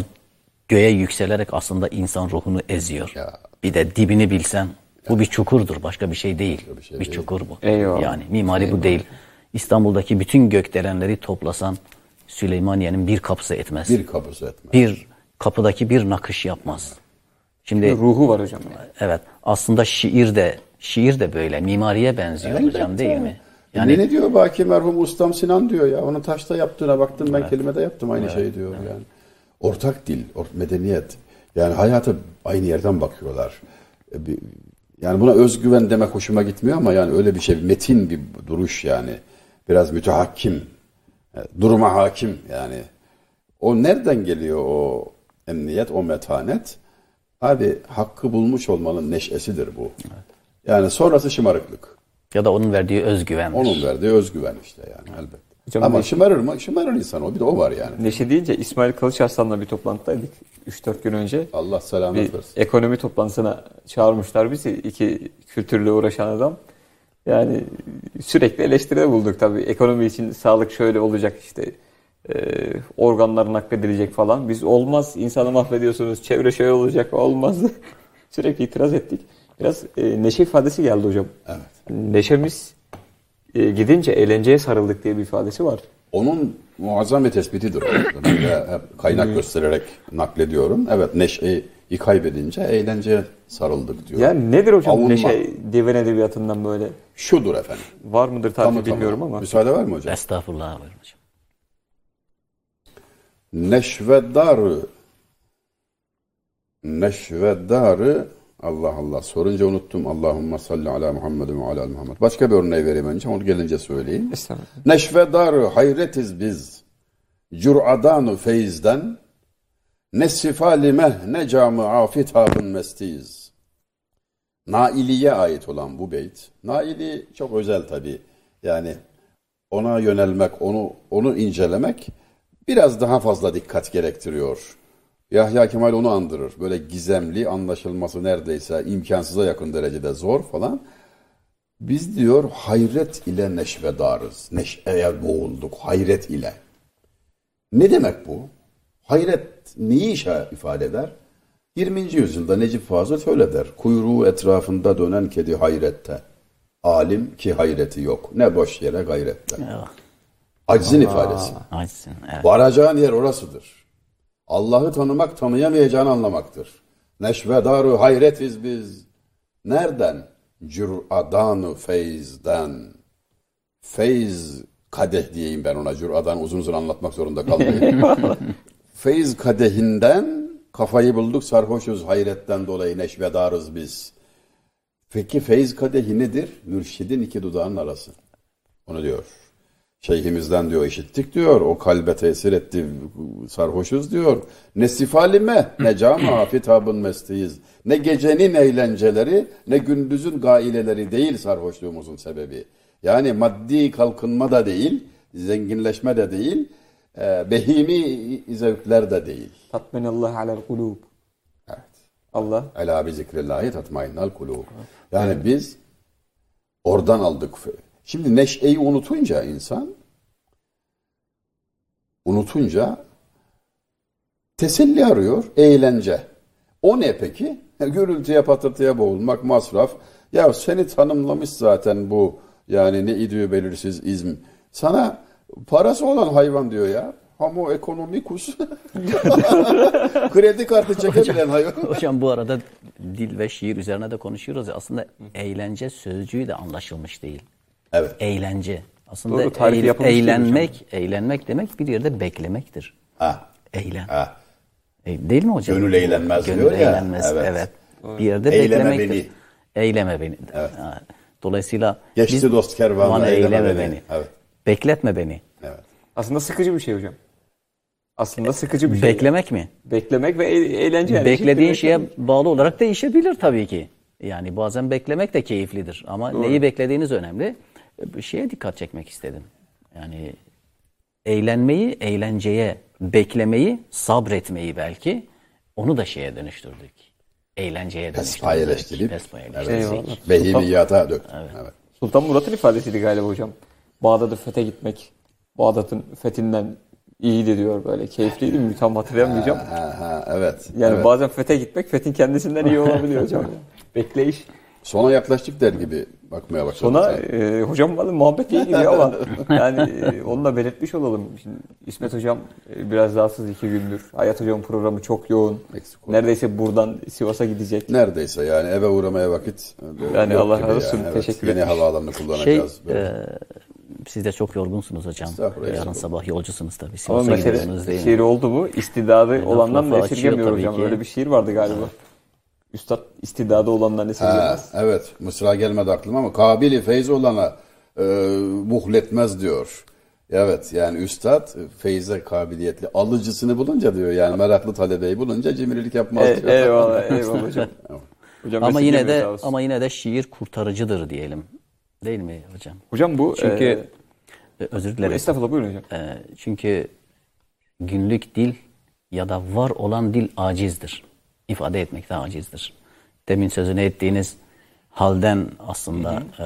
göğe yükselerek aslında insan ruhunu eziyor. Ya. Bir de dibini bilsen bu bir çukurdur başka bir şey değil. Bir, çukur bu. Eyvallah. Yani mimari bu değil. İstanbul'daki bütün gökdelenleri toplasan Süleymaniye'nin bir kapısı etmez. Bir kapısı etmez. Bir kapıdaki bir nakış yapmaz. Şimdi Ruhu var hocam. Yani. evet aslında şiir de şiir de böyle mimariye benziyor hocam değil mi? Yani ne diyor Baki merhum ustam Sinan diyor ya. Onu taşta yaptığına baktım ben kelimede yaptım aynı şeyi diyor yani. Ortak dil, or- medeniyet. Yani hayata aynı yerden bakıyorlar. E, Yani buna özgüven demek hoşuma gitmiyor ama yani öyle bir şey metin bir duruş yani. Biraz mütehakkim. e, Duruma hakim yani. O nereden geliyor o emniyet, o metanet? Abi hakkı bulmuş olmanın neşesidir bu. Yani sonrası şımarıklık. Ya da onun verdiği özgüven. Onun verdiği özgüven işte yani elbette. Hocam Ama bu- şımarır mı? Şımarır insan o. Bir de o var yani. Neşe deyince İsmail Kılıçarslan'la bir toplantıdaydık 3-4 gün önce. Allah Bir selamet versin. ekonomi toplantısına çağırmışlar bizi. iki kültürle uğraşan adam. Yani sürekli eleştiride bulduk tabii. Ekonomi için sağlık şöyle olacak işte. E, organlar nakledilecek falan. Biz olmaz insanı mahvediyorsunuz. Çevre şöyle olacak olmaz. sürekli itiraz ettik. Biraz e, neşe ifadesi geldi hocam. Evet. Neşemiz e, gidince eğlenceye sarıldık diye bir ifadesi var. Onun muazzam bir tespitidir. hep kaynak göstererek naklediyorum. Evet neşeyi kaybedince eğlenceye sarıldık diyor. Yani nedir hocam Avunma. neşe divan edebiyatından böyle? Şudur efendim. Var mıdır Tamı tarifi bilmiyorum tamam. ama. Müsaade var mı hocam? Estağfurullah buyurun hocam. Neşveddarı Neşveddarı Allah Allah sorunca unuttum. Allahümme salli ala Muhammedin ve ala Muhammed. Başka bir örneği vereyim önce. Onu gelince söyleyeyim. Neşvedarı hayretiz biz. Cür'adanu feyizden. Ne sifali meh ne camı afitabın mestiyiz. Nailiye ait olan bu beyt. Naili çok özel tabi. Yani ona yönelmek, onu onu incelemek biraz daha fazla dikkat gerektiriyor. Yahya Kemal onu andırır. Böyle gizemli, anlaşılması neredeyse imkansıza yakın derecede zor falan. Biz diyor hayret ile neşvedarız. Neşeye boğulduk hayret ile. Ne demek bu? Hayret neyi işe ifade eder? 20. yüzyılda Necip Fazıl şöyle der. Kuyruğu etrafında dönen kedi hayrette. Alim ki hayreti yok. Ne boş yere gayrette. Ya, Aczin ifadesi. acizsin. Evet. Varacağın yer orasıdır. Allah'ı tanımak tanıyamayacağını anlamaktır. Neşvedarı hayretiz biz. Nereden? Cür'adanı feyizden. Feyz kadeh diyeyim ben ona. Cür'adan uzun uzun anlatmak zorunda kalmayayım. Feyz kadehinden kafayı bulduk sarhoşuz hayretten dolayı neşvedarız biz. Peki feyz kadehi nedir? Mürşidin iki dudağının arası. Onu diyor. Şeyhimizden diyor işittik diyor. O kalbe tesir etti. Sarhoşuz diyor. Ne sifalime ne cama fitabın mestiyiz. Ne gecenin eğlenceleri ne gündüzün gaileleri değil sarhoşluğumuzun sebebi. Yani maddi kalkınma da değil, zenginleşme de değil, e, behimi zevkler de değil. Tatminallah alel kulub. Evet. Allah Ela bi zikrillahi tatmainnal kulub. Yani biz oradan aldık. Şimdi neşeyi unutunca insan unutunca teselli arıyor, eğlence. O ne peki? Gürültüye patırtıya boğulmak, masraf. Ya seni tanımlamış zaten bu yani ne idüğü belirsiz izm. Sana parası olan hayvan diyor ya. Homo economicus. Kredi kartı çekebilen hayvan. Hocam bu arada dil ve şiir üzerine de konuşuyoruz ya aslında eğlence sözcüğü de anlaşılmış değil. Evet. Eğlence. Aslında Doğru, eğ- eğlenmek, eğlenmek demek bir yerde beklemektir. Ha. Eğlen. Ha. E, değil mi hocam? Gönül eğlenmez Gönül diyor ya. eğlenmez. Evet. Evet. Bir yerde Eyleme beklemektir. beni. Eyleme beni. Ha. Dolayısıyla Geçti biz- dost kervanı, eyleme eyleme beni. beni. Evet. Bekletme beni. Evet. aslında sıkıcı bir şey hocam. Aslında sıkıcı bir şey. Beklemek mi? Beklemek ve eğlence yani. Beklediğin şeye bağlı olarak değişebilir tabii ki. Yani bazen beklemek de keyiflidir. Ama neyi beklediğiniz önemli. Bir şeye dikkat çekmek istedim. Yani eğlenmeyi, eğlenceye, beklemeyi, sabretmeyi belki onu da şeye dönüştürdük. Eğlenceye dönüştürdük. Pespayeleştirip, Pespayeleştirdik. Eyvallah. Behimiyata döktü. Evet. Sultan Murat'ın ifadesiydi galiba hocam. Bağdat'ı fethe gitmek. Bağdat'ın fethinden iyiydi diyor böyle. Keyifliydi mi? Tam hatırlayamayacağım. Ha, ha, evet. Yani evet. bazen fethe gitmek fethin kendisinden iyi olabiliyor hocam. Bekleyiş. Sona yaklaştık der gibi bakmaya başladık. Sona e, hocam bana muhabbet iyi gidiyor ama yani e, onu da belirtmiş olalım. Şimdi İsmet hocam e, biraz rahatsız iki gündür. Hayat hocamın programı çok yoğun. Eksik. Neredeyse buradan Sivas'a gidecek. Neredeyse yani eve uğramaya vakit e, Yani Allah gibi razı olsun. Evet, Teşekkür Yeni etmiş. havaalanını Şey, kullanacağız. böyle. e, siz de çok yorgunsunuz hocam. Yarın sabah yolcusunuz tabii. Ama Sivas'a mesele gidiyorsunuz değil şiir oldu mu istidadı olandan da esirgemiyor hocam. ki. Öyle bir şiir vardı galiba. Üstad istidadı olandan Ha, esirgemez. evet Mısra gelmedi aklıma ama kabili feyz olana e, muhletmez diyor. Evet yani üstad feyze kabiliyetli alıcısını bulunca diyor yani meraklı talebeyi bulunca cimrilik yapmaz E, diyor. eyvallah eyvallah hocam. hocam Ama yine de ama yine de şiir kurtarıcıdır diyelim. Değil mi hocam? Hocam bu Çünkü e, e, özür bu- dilerim. estağfurullah buyurun hocam. E, çünkü günlük dil ya da var olan dil acizdir. İfade etmekte acizdir. Demin sözünü ettiğiniz halden aslında e,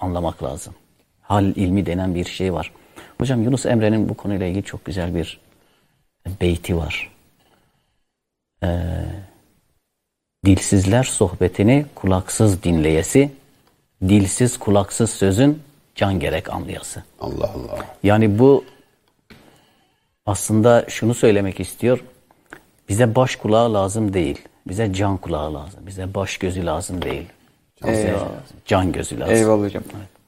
anlamak lazım. Hal ilmi denen bir şey var. Hocam Yunus Emre'nin bu konuyla ilgili çok güzel bir beyti var. E, dilsizler sohbetini kulaksız dinleyesi, dilsiz kulaksız sözün can gerek anlayası. Allah Allah. Yani bu aslında şunu söylemek istiyor. Bize baş kulağı lazım değil. Bize can kulağı lazım. Bize baş gözü lazım değil. Bize can gözü lazım. Eyvallah hocam.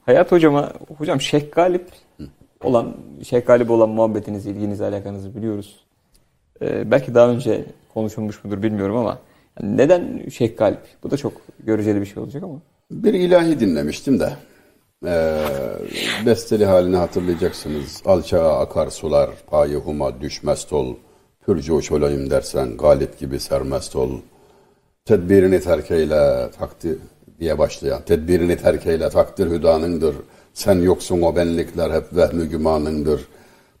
Hayat hocama, hocam Şeyh Galip olan, Şeyh Galip olan muhabbetiniz, ilginiz, alakanızı biliyoruz. Ee, belki daha önce konuşulmuş mudur bilmiyorum ama yani neden Şeyh Galip? Bu da çok göreceli bir şey olacak ama. Bir ilahi dinlemiştim de. Ee, besteli halini hatırlayacaksınız. Alçağa akar sular, payıhuma düşmez tol. Pürcoş olayım dersen galip gibi sermest ol. Tedbirini terk eyle takdir diye başlayan. Tedbirini terk eyle takdir hüdanındır. Sen yoksun o benlikler hep vehmü gümanındır.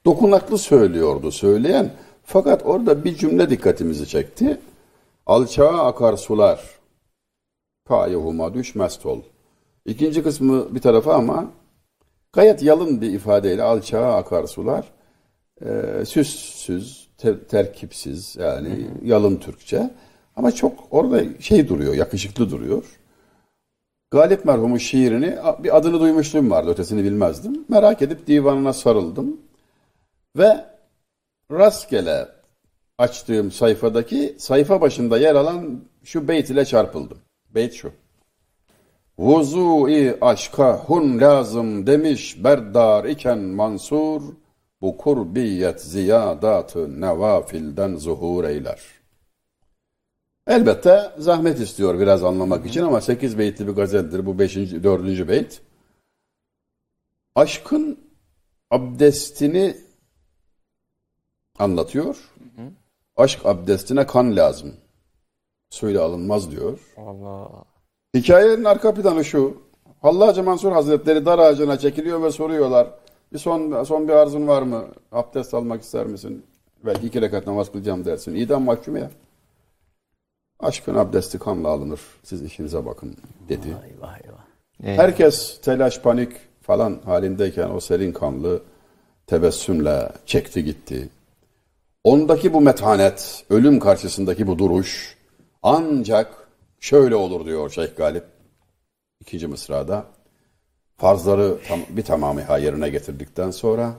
Dokunaklı söylüyordu söyleyen. Fakat orada bir cümle dikkatimizi çekti. Alçağa akar sular, payıhuma düşmez tol. İkinci kısmı bir tarafa ama gayet yalın bir ifadeyle alçağa akar sular. Ee, süssüz, te- terkipsiz yani yalın Türkçe. Ama çok orada şey duruyor, yakışıklı duruyor. Galip merhumun şiirini bir adını duymuşluğum vardı, ötesini bilmezdim. Merak edip divanına sarıldım. Ve rastgele açtığım sayfadaki sayfa başında yer alan şu beyt ile çarpıldım. Beyt şu. Vuzu-i aşka hun lazım demiş berdar iken Mansur, bu kurbiyet ziyadatı nevafilden zuhur eyler. Elbette zahmet istiyor biraz anlamak için ama 8 beytli bir gazeldir bu 5. 4. beyt. Aşkın abdestini anlatıyor. Aşk abdestine kan lazım. Suyla alınmaz diyor. Allah. Hikayenin arka planı şu. Hallacı Mansur Hazretleri dar ağacına çekiliyor ve soruyorlar. Bir son son bir arzun var mı? Abdest almak ister misin? Belki iki rekat namaz kılacağım dersin. İdam mahkumu ya. Aşkın abdesti kanla alınır. Siz işinize bakın dedi. Eyvah eyvah. Herkes telaş, panik falan halindeyken o serin kanlı tebessümle çekti gitti. Ondaki bu metanet, ölüm karşısındaki bu duruş ancak şöyle olur diyor Şeyh Galip. ikinci mısrada. Farzları tam, bir tamamı yerine getirdikten sonra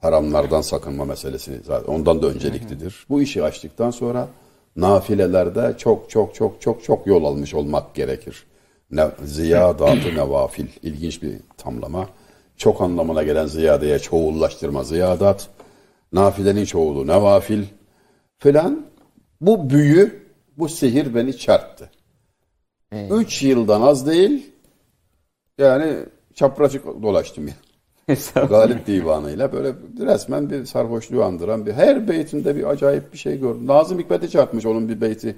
haramlardan sakınma meselesi zaten ondan da önceliklidir. Bu işi açtıktan sonra nafilelerde çok çok çok çok çok yol almış olmak gerekir. Ne, ziyadatı nevafil. ilginç bir tamlama. Çok anlamına gelen ziyadeye çoğullaştırma ziyadat. Nafilenin çoğulu nevafil filan. Bu büyü, bu sihir beni çarptı. Üç yıldan az değil. Yani çapraçık dolaştım ya. Galip divanıyla böyle resmen bir sarhoşluğu andıran bir her beytinde bir acayip bir şey gördüm. Nazım Hikmet'i çarpmış onun bir beyti.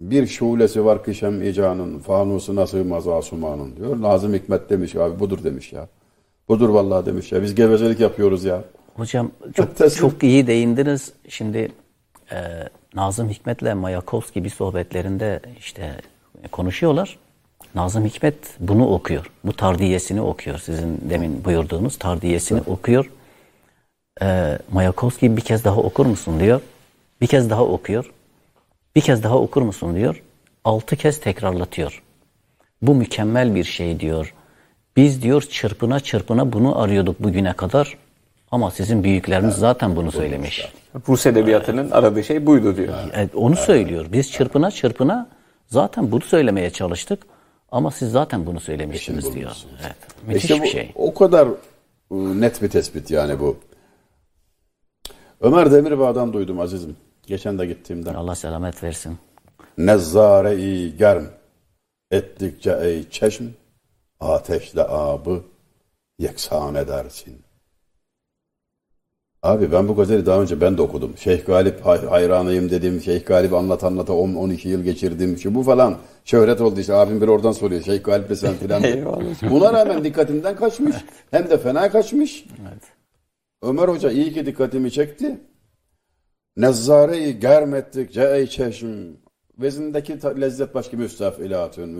Bir şulesi var ki şem-i fanusuna sığmaz asumanın diyor. Nazım Hikmet demiş abi budur demiş ya. Budur vallahi demiş ya. Biz gevezelik yapıyoruz ya. Hocam çok, çok iyi değindiniz. Şimdi e, Nazım Hikmet'le Mayakovski bir sohbetlerinde işte konuşuyorlar. Nazım Hikmet bunu okuyor. Bu tardiyesini okuyor. Sizin demin buyurduğunuz tardiyesini okuyor. E, Mayakovski bir kez daha okur musun diyor. Bir kez daha okuyor. Bir kez daha okur musun diyor. Altı kez tekrarlatıyor. Bu mükemmel bir şey diyor. Biz diyor çırpına çırpına bunu arıyorduk bugüne kadar. Ama sizin büyükleriniz zaten bunu söylemiş. Rus edebiyatının aradığı şey buydu diyor. Evet, onu söylüyor. Biz çırpına çırpına zaten bunu söylemeye çalıştık. Ama siz zaten bunu söylemiştiniz diyor. Evet, müthiş İşte bu, bir şey. O kadar e, net bir tespit yani bu. Ömer Demirbağ'dan duydum azizim. Geçen de gittiğimde. Allah selamet versin. Nezzare-i germ ettikçe ey çeşm ateşle abı yeksan edersin. Abi ben bu gazeli daha önce ben de okudum. Şeyh Galip hay- hayranıyım dedim. Şeyh Galip anlat anlata 10-12 yıl geçirdim. Şu bu falan. Şöhret oldu işte. Abim bir oradan soruyor. Şeyh Galip sen filan. Buna rağmen dikkatimden kaçmış. Hem de fena kaçmış. Evet. Ömer Hoca iyi ki dikkatimi çekti. Nezzareyi germ ettikçe ey çeşm. Vezindeki lezzet başka müstaf'ilatün.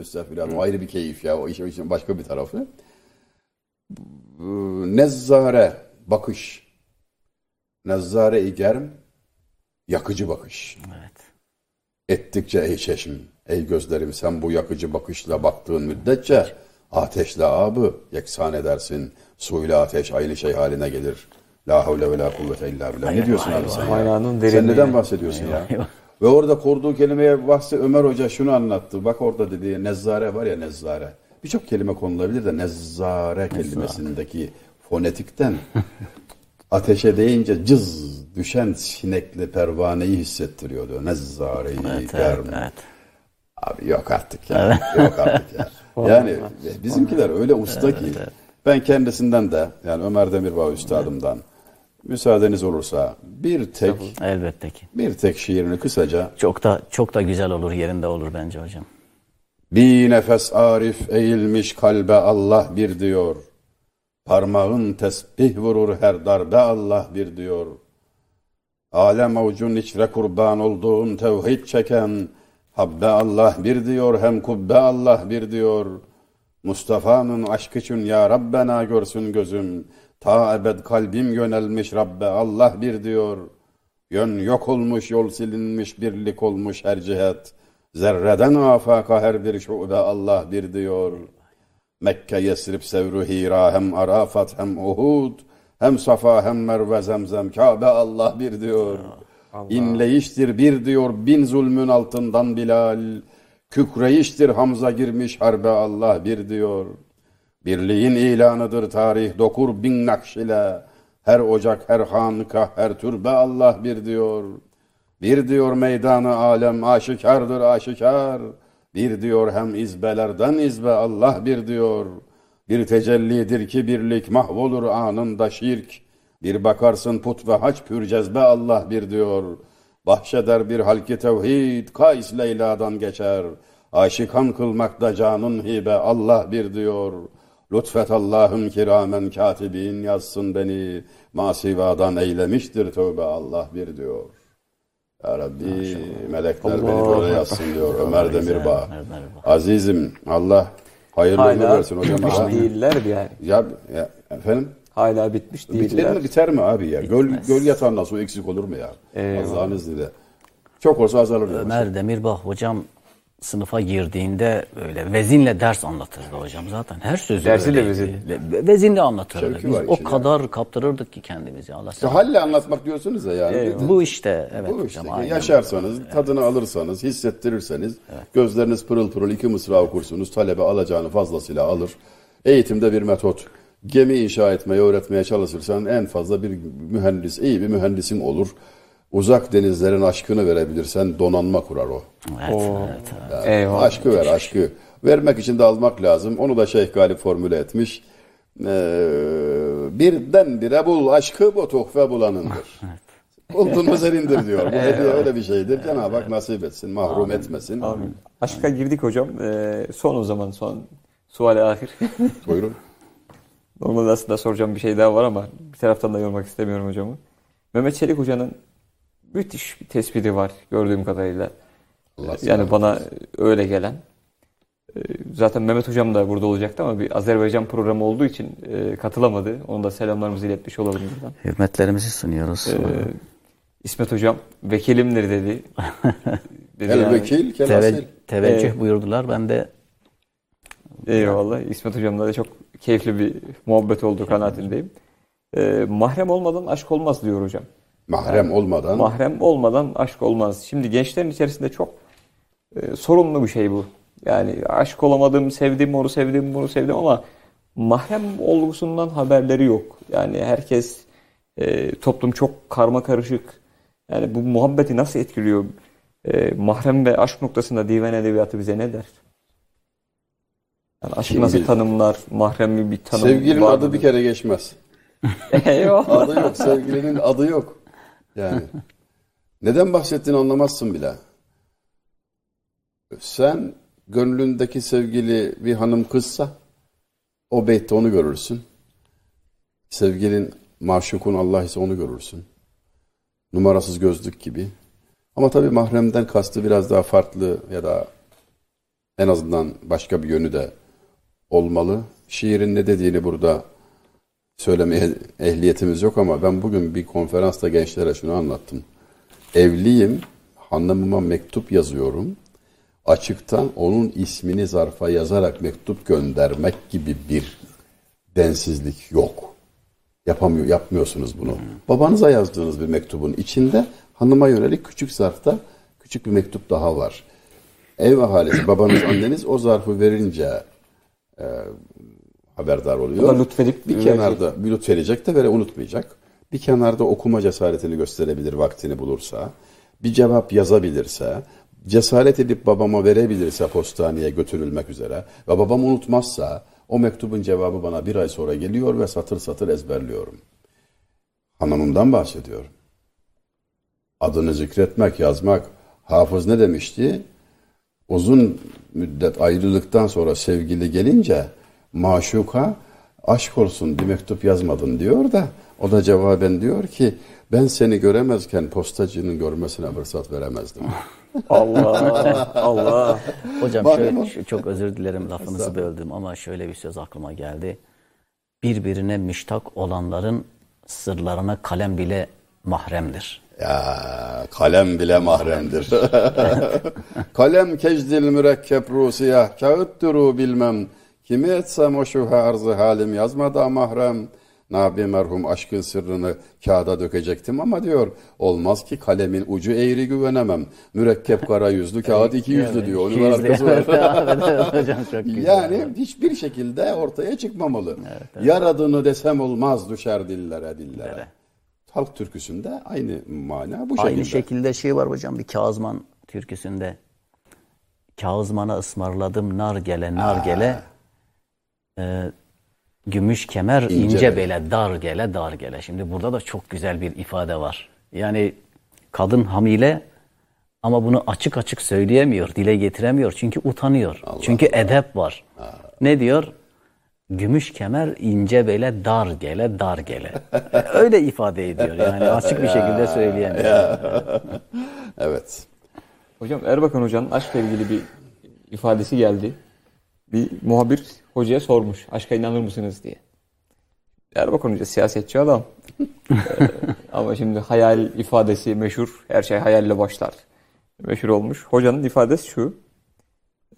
O ayrı bir keyif ya. O işin başka bir tarafı. Nezzare, bakış. Nezzare-i germ, yakıcı bakış. Evet. Ettikçe ey çeşm, ey gözlerim sen bu yakıcı bakışla baktığın müddetçe ateşle abı yeksan edersin. Suyla ateş aynı şey haline gelir. La havle ve la kuvvete illa billah. Ne diyorsun abi sen ya? Mananın Sen neden bahsediyorsun ya? Ve orada kurduğu kelimeye bahsi Ömer Hoca şunu anlattı. Bak orada dediği nezzare var ya nezzare. Birçok kelime konulabilir de nezzare kelimesindeki fonetikten ateşe deyince cız düşen sinekli pervaneyi hissettiriyordu. Nezzareyi Evet, germ. evet, evet. Abi yok artık ya. yok artık ya. Yani bizimkiler öyle usta ki ben kendisinden de yani Ömer Demirbağ üstadımdan müsaadeniz olursa bir tek Elbette ki. bir tek şiirini kısaca Çok da çok da güzel olur, yerinde olur bence hocam. bir nefes arif eğilmiş kalbe Allah bir diyor. Parmağın tesbih vurur her darbe Allah bir diyor. Alem avucun içre kurban olduğun tevhid çeken Habbe Allah bir diyor hem kubbe Allah bir diyor. Mustafa'nın aşk için ya Rabbena görsün gözüm. Ta ebed kalbim yönelmiş Rabbe Allah bir diyor. Yön yok olmuş yol silinmiş birlik olmuş her cihet. Zerreden afaka her bir şube Allah bir diyor. Mekke, Yesrib, Sevru, Hira, hem Arafat, hem Uhud, hem Safa, hem Merve, Zemzem, Kabe Allah bir diyor. İnleyiştir bir diyor bin zulmün altından Bilal. Kükreyiştir Hamza girmiş harbe Allah bir diyor. Birliğin ilanıdır tarih dokur bin nakş ile. Her ocak, her hanka, her türbe Allah bir diyor. Bir diyor meydanı alem aşikardır aşikar. Bir diyor hem izbelerden izbe Allah bir diyor. Bir tecellidir ki birlik mahvolur anında şirk. Bir bakarsın put ve haç pür cezbe Allah bir diyor. Bahşeder bir halki tevhid Kays Leyla'dan geçer. Aşikan kılmakta canın hibe Allah bir diyor. Lütfet Allah'ım kiramen katibin yazsın beni. Masivadan eylemiştir tövbe Allah bir diyor. Ya Rabbi melekler beni böyle yazsın diyor Ömer Demirbağ. Azizim Allah hayırlı ömür versin hocam. bitmiş Ha? değiller yani. Ya, ya efendim Hala bitmiş biter değiller. mi biter mi abi ya? Göl, göl yatağından su eksik olur mu ya? Allah'ın izniyle. Çok olsa azalır. Ömer Demirbağ hocam sınıfa girdiğinde böyle vezinle ders anlatırdı hocam zaten. Her sözü Dersi de öyleydi. vezin. Ve- Vezinle anlatırdı. Şevki Biz o içinde. kadar kaptırırdık ki kendimizi. Allah İşte halle anlatmak diyorsunuz ya yani. Bu işte evet Bu işte hocam. yaşarsanız, tadını alırsanız, hissettirirseniz, gözleriniz pırıl pırıl iki mısra okursunuz, talebe alacağını fazlasıyla alır. Eğitimde bir metot. Gemi inşa etmeye, öğretmeye çalışırsan en fazla bir mühendis, iyi bir mühendisin olur. Uzak denizlerin aşkını verebilirsen donanma kurar o. Evet, evet, evet. Eyvallah. Aşkı ver, aşkı. Vermek için de almak lazım. Onu da Şeyh Galip formüle etmiş. Ee, birdenbire bul aşkı bu tuhfe bulanındır. Buldun mu senindir diyor. Bu hediye öyle bir şeydir. Cenab-ı Hak nasip etsin, mahrum etmesin. Amin. Aşka girdik hocam. Ee, son o zaman son suale ahir. Buyurun. Normalde aslında soracağım bir şey daha var ama bir taraftan da yormak istemiyorum hocamı. Mehmet Çelik hocanın müthiş bir tespiti var gördüğüm kadarıyla. Allah yani selamet bana öyle gelen. Ee, Zaten Mehmet hocam da burada olacaktı ama bir Azerbaycan programı olduğu için e, katılamadı. Onu da selamlarımızı iletmiş olalım buradan. Hürmetlerimizi sunuyoruz. Ee, İsmet hocam vekilimdir dedi. dedi El yani. vekil, kel Teve- asil. teveccüh Evet. buyurdular. Ben de Eyvallah. İsmet hocamla da çok keyifli bir muhabbet oldu kanaatindeyim. Ee, mahrem olmadan aşk olmaz diyor hocam. Mahrem olmadan Mahrem olmadan aşk olmaz. Şimdi gençlerin içerisinde çok e, sorunlu bir şey bu. Yani aşk olamadım, sevdim, onu sevdim, bunu sevdim ama mahrem olgusundan haberleri yok. Yani herkes, e, toplum çok karma karışık. Yani bu muhabbeti nasıl etkiliyor? E, mahrem ve aşk noktasında divan edebiyatı bize ne der? Yani aşkı Kim nasıl bilir? tanımlar? Mahremi bir tanım sevgilinin adı bir kere geçmez. Adı yok, sevgilinin adı yok. Yani. Neden bahsettiğini anlamazsın bile. Sen gönlündeki sevgili bir hanım kızsa o beytte onu görürsün. Sevgilin maşukun Allah ise onu görürsün. Numarasız gözlük gibi. Ama tabii mahremden kastı biraz daha farklı ya da en azından başka bir yönü de olmalı. Şiirin ne dediğini burada söylemeye ehliyetimiz yok ama ben bugün bir konferansta gençlere şunu anlattım. Evliyim, hanımıma mektup yazıyorum. Açıktan onun ismini zarfa yazarak mektup göndermek gibi bir densizlik yok. Yapamıyor, yapmıyorsunuz bunu. Babanıza yazdığınız bir mektubun içinde hanıma yönelik küçük zarfta küçük bir mektup daha var. Ev ahalisi, babanız, anneniz o zarfı verince e, haberdar oluyor. O da lütfedip bir kenarda bir lütfedecek de ve unutmayacak. Bir kenarda okuma cesaretini gösterebilir vaktini bulursa. Bir cevap yazabilirse, cesaret edip babama verebilirse postaneye götürülmek üzere ve babam unutmazsa o mektubun cevabı bana bir ay sonra geliyor ve satır satır ezberliyorum. Hanımımdan bahsediyorum. Adını zikretmek, yazmak. Hafız ne demişti? Uzun müddet ayrılıktan sonra sevgili gelince maşuka aşk olsun bir mektup yazmadın diyor da o da cevaben diyor ki ben seni göremezken postacının görmesine fırsat veremezdim. Allah Allah. Hocam şöyle, çok özür dilerim lafınızı böldüm ama şöyle bir söz aklıma geldi. Birbirine müştak olanların sırlarına kalem bile mahremdir. Ya kalem bile mahremdir. kalem kecdil mürekkep rusiyah kağıt duru bilmem. Kimi etsem o şu arzı halim yazmadı mahrem. Nabi merhum aşkın sırrını kağıda dökecektim ama diyor olmaz ki kalemin ucu eğri güvenemem. Mürekkep kara yüzlü kağıt iki yüzlü diyor. Onun arkası var. Evet, evet, hocam çok güzel. Yani hiçbir şekilde ortaya çıkmamalı. Yaradığını desem olmaz düşer dillere dillere. Halk türküsünde aynı mana bu şekilde. Aynı şekilde şey var hocam bir Kazman türküsünde. Kazman'a ısmarladım nar gele nar gele. Ee, Gümüş kemer ince, İnce bele, dar gele, dar gele. Şimdi burada da çok güzel bir ifade var. Yani kadın hamile ama bunu açık açık söyleyemiyor, dile getiremiyor. Çünkü utanıyor. çünkü edep var. Ne diyor? Gümüş kemer ince bele, dar gele, dar gele. Öyle ifade ediyor yani açık bir şekilde söyleyemiyor. Evet. Hocam Erbakan Hoca'nın aşkla ilgili bir ifadesi geldi. Bir muhabir hocaya sormuş. Aşka inanır mısınız diye. Erbakan Hoca siyasetçi adam. Ee, ama şimdi hayal ifadesi meşhur. Her şey hayalle başlar. Meşhur olmuş. Hocanın ifadesi şu.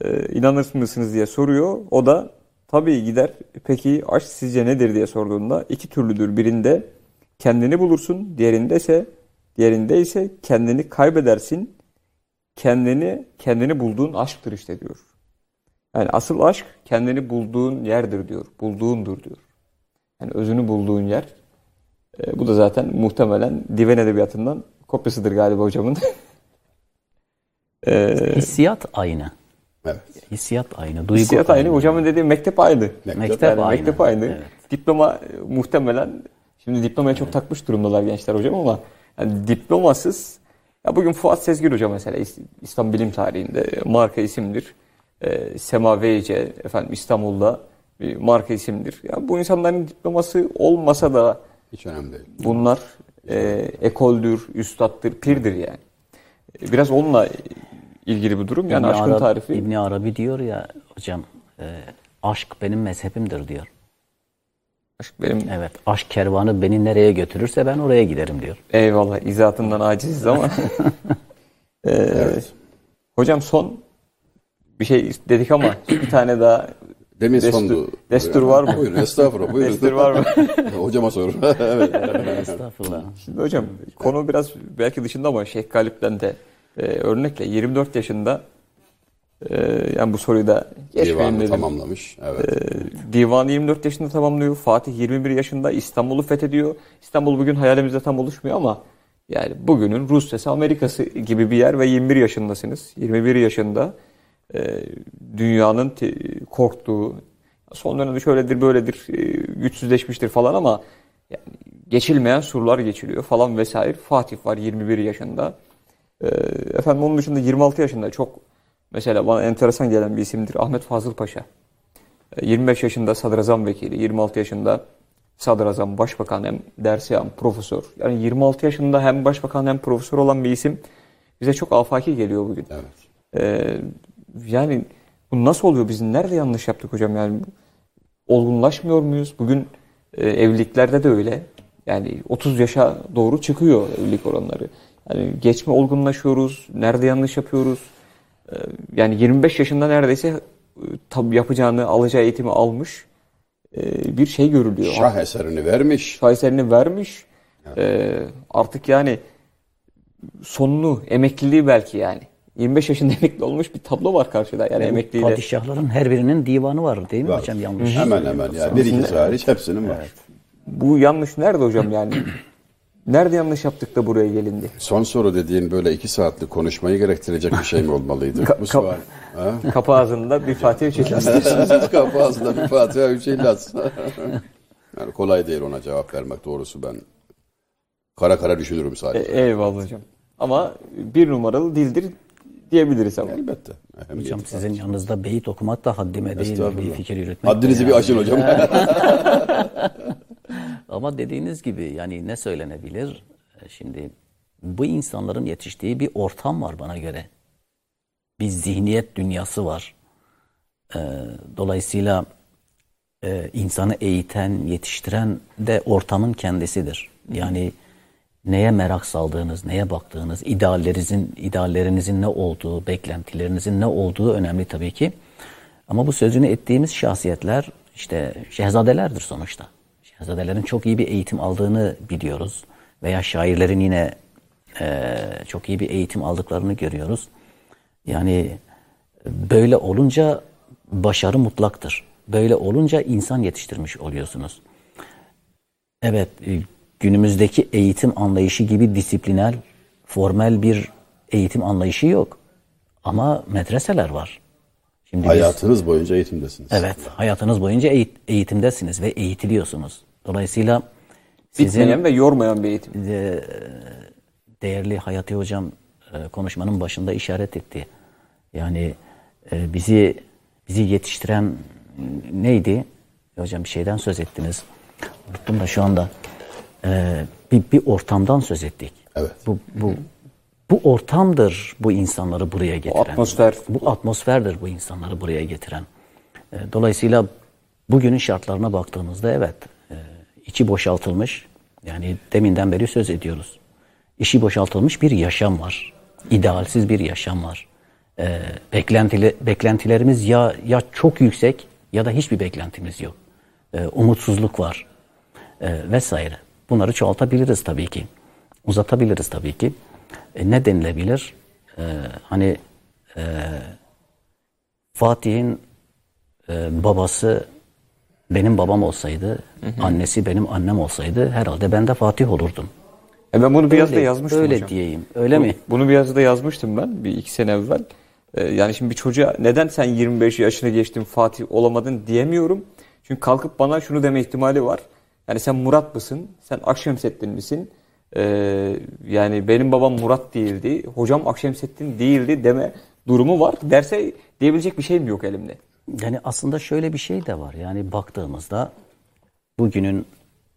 Ee, inanır mısınız diye soruyor. O da tabii gider. Peki aşk sizce nedir diye sorduğunda iki türlüdür. Birinde kendini bulursun. Diğerinde ise diğerinde ise kendini kaybedersin kendini kendini bulduğun aşktır işte diyor. Yani asıl aşk kendini bulduğun yerdir diyor. Bulduğundur diyor. Yani özünü bulduğun yer. E, bu da zaten muhtemelen diven edebiyatından kopyasıdır galiba hocamın. e, Hissiyat aynı. Evet. Hissiyat aynı. Duygu hissiyat aynı. Hocamın dediği mektep aynı. Mektep Yani aynı. mektep aynı. Evet. Diploma e, muhtemelen şimdi diplomaya çok takmış durumdalar gençler hocam ama yani diplomasız ya bugün Fuat Sezgin Hoca mesela İs- İslam Bilim Tarihi'nde marka isimdir. E, Sema Veyce efendim İstanbul'da bir marka isimdir. Ya bu insanların diploması olmasa da Hiç önemli değil. bunlar e, ekoldür, üstattır, pirdir yani. E, Biraz onunla ilgili bir durum. Yani İbni aşkın Arab- tarifi İbni Arabi diyor ya hocam e, aşk benim mezhebimdir diyor. aşk benim Evet aşk kervanı beni nereye götürürse ben oraya giderim diyor. Eyvallah izahatından aciziz ama. Ee, Evet. Hocam son bir şey dedik ama bir tane daha Demin Destur- sondu. destur var mı? Buyurun estağfurullah. Buyurun. Destur var mı? Hocama sor. evet. Estağfurullah. Şimdi hocam konu biraz belki dışında ama Şeyh Galip'ten de e, örnekle 24 yaşında e, yani bu soruyu da Divanı dedim. tamamlamış. Evet. Divanı 24 yaşında tamamlıyor. Fatih 21 yaşında İstanbul'u fethediyor. İstanbul bugün hayalimizde tam oluşmuyor ama yani bugünün Rusya'sı Amerika'sı gibi bir yer ve 21 yaşındasınız. 21 yaşında e, dünyanın te- korktuğu son dönemde şöyledir böyledir e, güçsüzleşmiştir falan ama yani geçilmeyen surlar geçiliyor falan vesaire. Fatih var 21 yaşında. E, efendim onun dışında 26 yaşında çok mesela bana enteresan gelen bir isimdir Ahmet Fazıl Paşa. 25 yaşında sadrazam vekili, 26 yaşında sadrazam, başbakan hem dersiyan, profesör. Yani 26 yaşında hem başbakan hem profesör olan bir isim bize çok afaki geliyor bugün. Evet. Ee, yani bu nasıl oluyor? Biz nerede yanlış yaptık hocam? Yani olgunlaşmıyor muyuz? Bugün e, evliliklerde de öyle. Yani 30 yaşa doğru çıkıyor evlilik oranları. Yani geç mi olgunlaşıyoruz? Nerede yanlış yapıyoruz? Ee, yani 25 yaşında neredeyse e, tabi yapacağını, alacağı eğitimi almış e, bir şey görülüyor. Şah eserini vermiş. Şaheserini vermiş. Ee, artık yani sonunu, emekliliği belki yani. 25 yaşında emekli olmuş bir tablo var karşıda. Yani emekliyle. Padişahların her birinin divanı var değil mi Var. hocam yanlış? Hemen hemen yani. Bir ikisi hariç hepsinin var. Bu yanlış nerede hocam yani? Nerede yanlış yaptık da buraya gelindi? Son soru dediğin böyle iki saatlik konuşmayı gerektirecek bir şey mi olmalıydı? Ka- Bu sual. Ha? Kapı ağzında bir Fatih Üçüncü. Kapı ağzında bir Fatiha üç İhlas. yani kolay değil ona cevap vermek doğrusu ben. Kara kara düşünürüm E, sadece. eyvallah hocam. Ama bir numaralı dildir diyebiliriz ama. Elbette. Hocam var. sizin yanınızda beyit okumak da haddime değil bir fikir yürütmek. Haddinizi Yani. bir aşın hocam. Ama dediğiniz gibi yani ne söylenebilir? Şimdi bu insanların yetiştiği bir ortam var bana göre. Bir zihniyet dünyası var. E, dolayısıyla e, insanı eğiten, yetiştiren de ortamın kendisidir. Yani neye merak saldığınız, neye baktığınız, ideallerinizin, ideallerinizin ne olduğu, beklentilerinizin ne olduğu önemli tabii ki. Ama bu sözünü ettiğimiz şahsiyetler işte şehzadelerdir sonuçta. Şehzadelerin çok iyi bir eğitim aldığını biliyoruz. Veya şairlerin yine eee, çok iyi bir eğitim aldıklarını görüyoruz. Yani böyle olunca başarı mutlaktır. Böyle olunca insan yetiştirmiş oluyorsunuz. Evet, e, günümüzdeki eğitim anlayışı gibi disiplinel, formel bir eğitim anlayışı yok. Ama medreseler var. Şimdi biz- Hayatınız boyunca eğitimdesiniz. evet hayatınız boyunca eğit- eğitimdesiniz ve eğitiliyorsunuz. Dolayısıyla sizin Bitmeyen ve yormayan bir eğitim. değerli Hayati Hocam e, konuşmanın başında işaret etti. Yani e, bizi bizi yetiştiren neydi? Hocam bir şeyden söz ettiniz. Unuttum da şu anda. E, bir, bir ortamdan söz ettik. Evet. Bu, bu, bu ortamdır bu insanları buraya getiren. atmosfer. Bu atmosferdir bu insanları buraya getiren. E, Dolayısıyla bugünün şartlarına baktığımızda evet e, içi boşaltılmış yani deminden beri söz ediyoruz. İşi boşaltılmış bir yaşam var. İdealsiz bir yaşam var. E, beklentili, beklentilerimiz ya ya çok yüksek ya da hiçbir beklentimiz yok. E, umutsuzluk var e, vesaire. Bunları çoğaltabiliriz tabii ki. Uzatabiliriz tabii ki. E, ne denilebilir? E, hani e, Fatih'in e, babası benim babam olsaydı, annesi benim annem olsaydı herhalde ben de Fatih olurdum. E ben bunu bir yazıda Öyle- yazmıştım Öyle hocam. diyeyim. Öyle mi? Bunu bir yazıda yazmıştım ben bir iki sene evvel. Ee, yani şimdi bir çocuğa neden sen 25 yaşına geçtin Fatih olamadın diyemiyorum. Çünkü kalkıp bana şunu deme ihtimali var. Yani sen Murat mısın? Sen Akşemseddin misin? Ee, yani benim babam Murat değildi. Hocam Akşemseddin değildi deme durumu var. Derse diyebilecek bir şeyim yok elimde. Yani aslında şöyle bir şey de var. Yani baktığımızda bugünün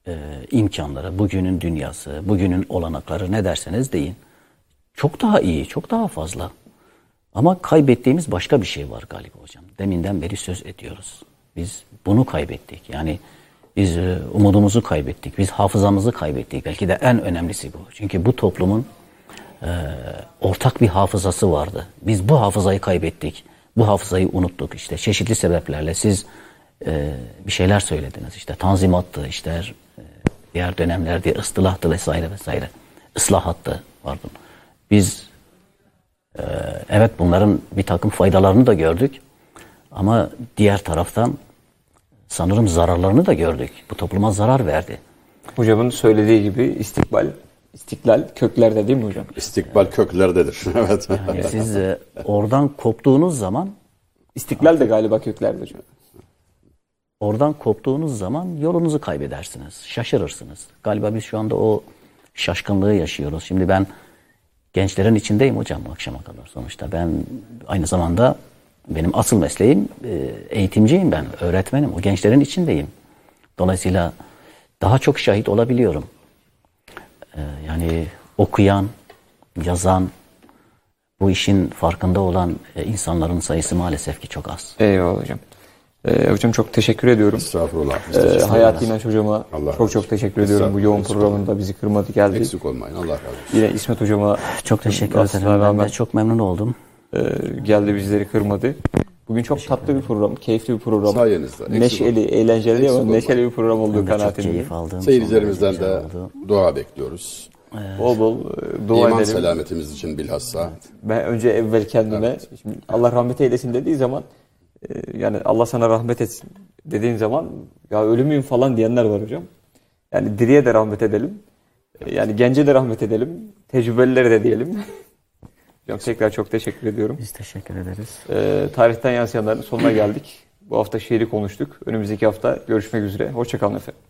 e, imkanları, bugünün dünyası, bugünün olanakları ne derseniz deyin. Çok daha iyi, çok daha fazla. Ama kaybettiğimiz başka bir şey var galiba hocam. Deminden beri söz ediyoruz. Biz bunu kaybettik. Yani biz e, umudumuzu kaybettik. Biz hafızamızı kaybettik. Belki de en önemlisi bu. Çünkü bu toplumun e, ortak bir hafızası vardı. Biz bu hafızayı kaybettik. Bu hafızayı unuttuk. İşte çeşitli sebeplerle siz e, bir şeyler söylediniz. İşte tanzimattı, işte e, diğer dönemlerde ıstılahtı vesaire vesaire. Islahattı pardon. Biz e, evet bunların bir takım faydalarını da gördük. Ama diğer taraftan sanırım zararlarını da gördük. Bu topluma zarar verdi. Hocamın söylediği gibi istikbal, istiklal köklerde değil mi hocam? İstikbal köklerdedir. evet. Yani siz e, oradan koptuğunuz zaman İstiklal de galiba köklerde hocam. oradan koptuğunuz zaman yolunuzu kaybedersiniz. Şaşırırsınız. Galiba biz şu anda o şaşkınlığı yaşıyoruz. Şimdi ben gençlerin içindeyim hocam akşama kadar sonuçta. Ben aynı zamanda benim asıl mesleğim e, eğitimciyim ben, öğretmenim. O gençlerin içindeyim. Dolayısıyla daha çok şahit olabiliyorum. E, Yani okuyan, yazan, bu işin farkında olan e, insanların sayısı maalesef ki çok az. Eyvallah hocam. Ee, hocam çok teşekkür ediyorum. Estağfurullah. Ee, ederiz. İnanç hocama Allah çok çok teşekkür ediyorum bu yoğun programında bizi kırmadı geldi. Eksik olmayın. Allah razı olsun. Yine İsmet hocama Çok teşekkür ederim. Ben de çok memnun oldum. E, geldi bizleri kırmadı. Bugün çok tatlı bir program, keyifli bir program. Sayenizde, Neşeli, olmayın. eğlenceli Eksik ama olmayın. neşeli bir program olduğu kanaatindeyim. Seyircilerimizden de oldu. dua bekliyoruz. Bol bol e, dua İman edelim. selametimiz için bilhassa. Ben önce evvel kendime, şimdi Allah rahmet eylesin dediği zaman e, yani Allah sana rahmet etsin dediğin zaman ya ölümüyüm falan diyenler var hocam. Yani diriye de rahmet edelim. Yani gence de rahmet edelim. Tecrübelilere de diyelim. hocam tekrar çok teşekkür ediyorum. Biz teşekkür ederiz. E, tarihten yansıyanların sonuna geldik. Bu hafta şiiri konuştuk. Önümüzdeki hafta görüşmek üzere. Hoşçakalın efendim.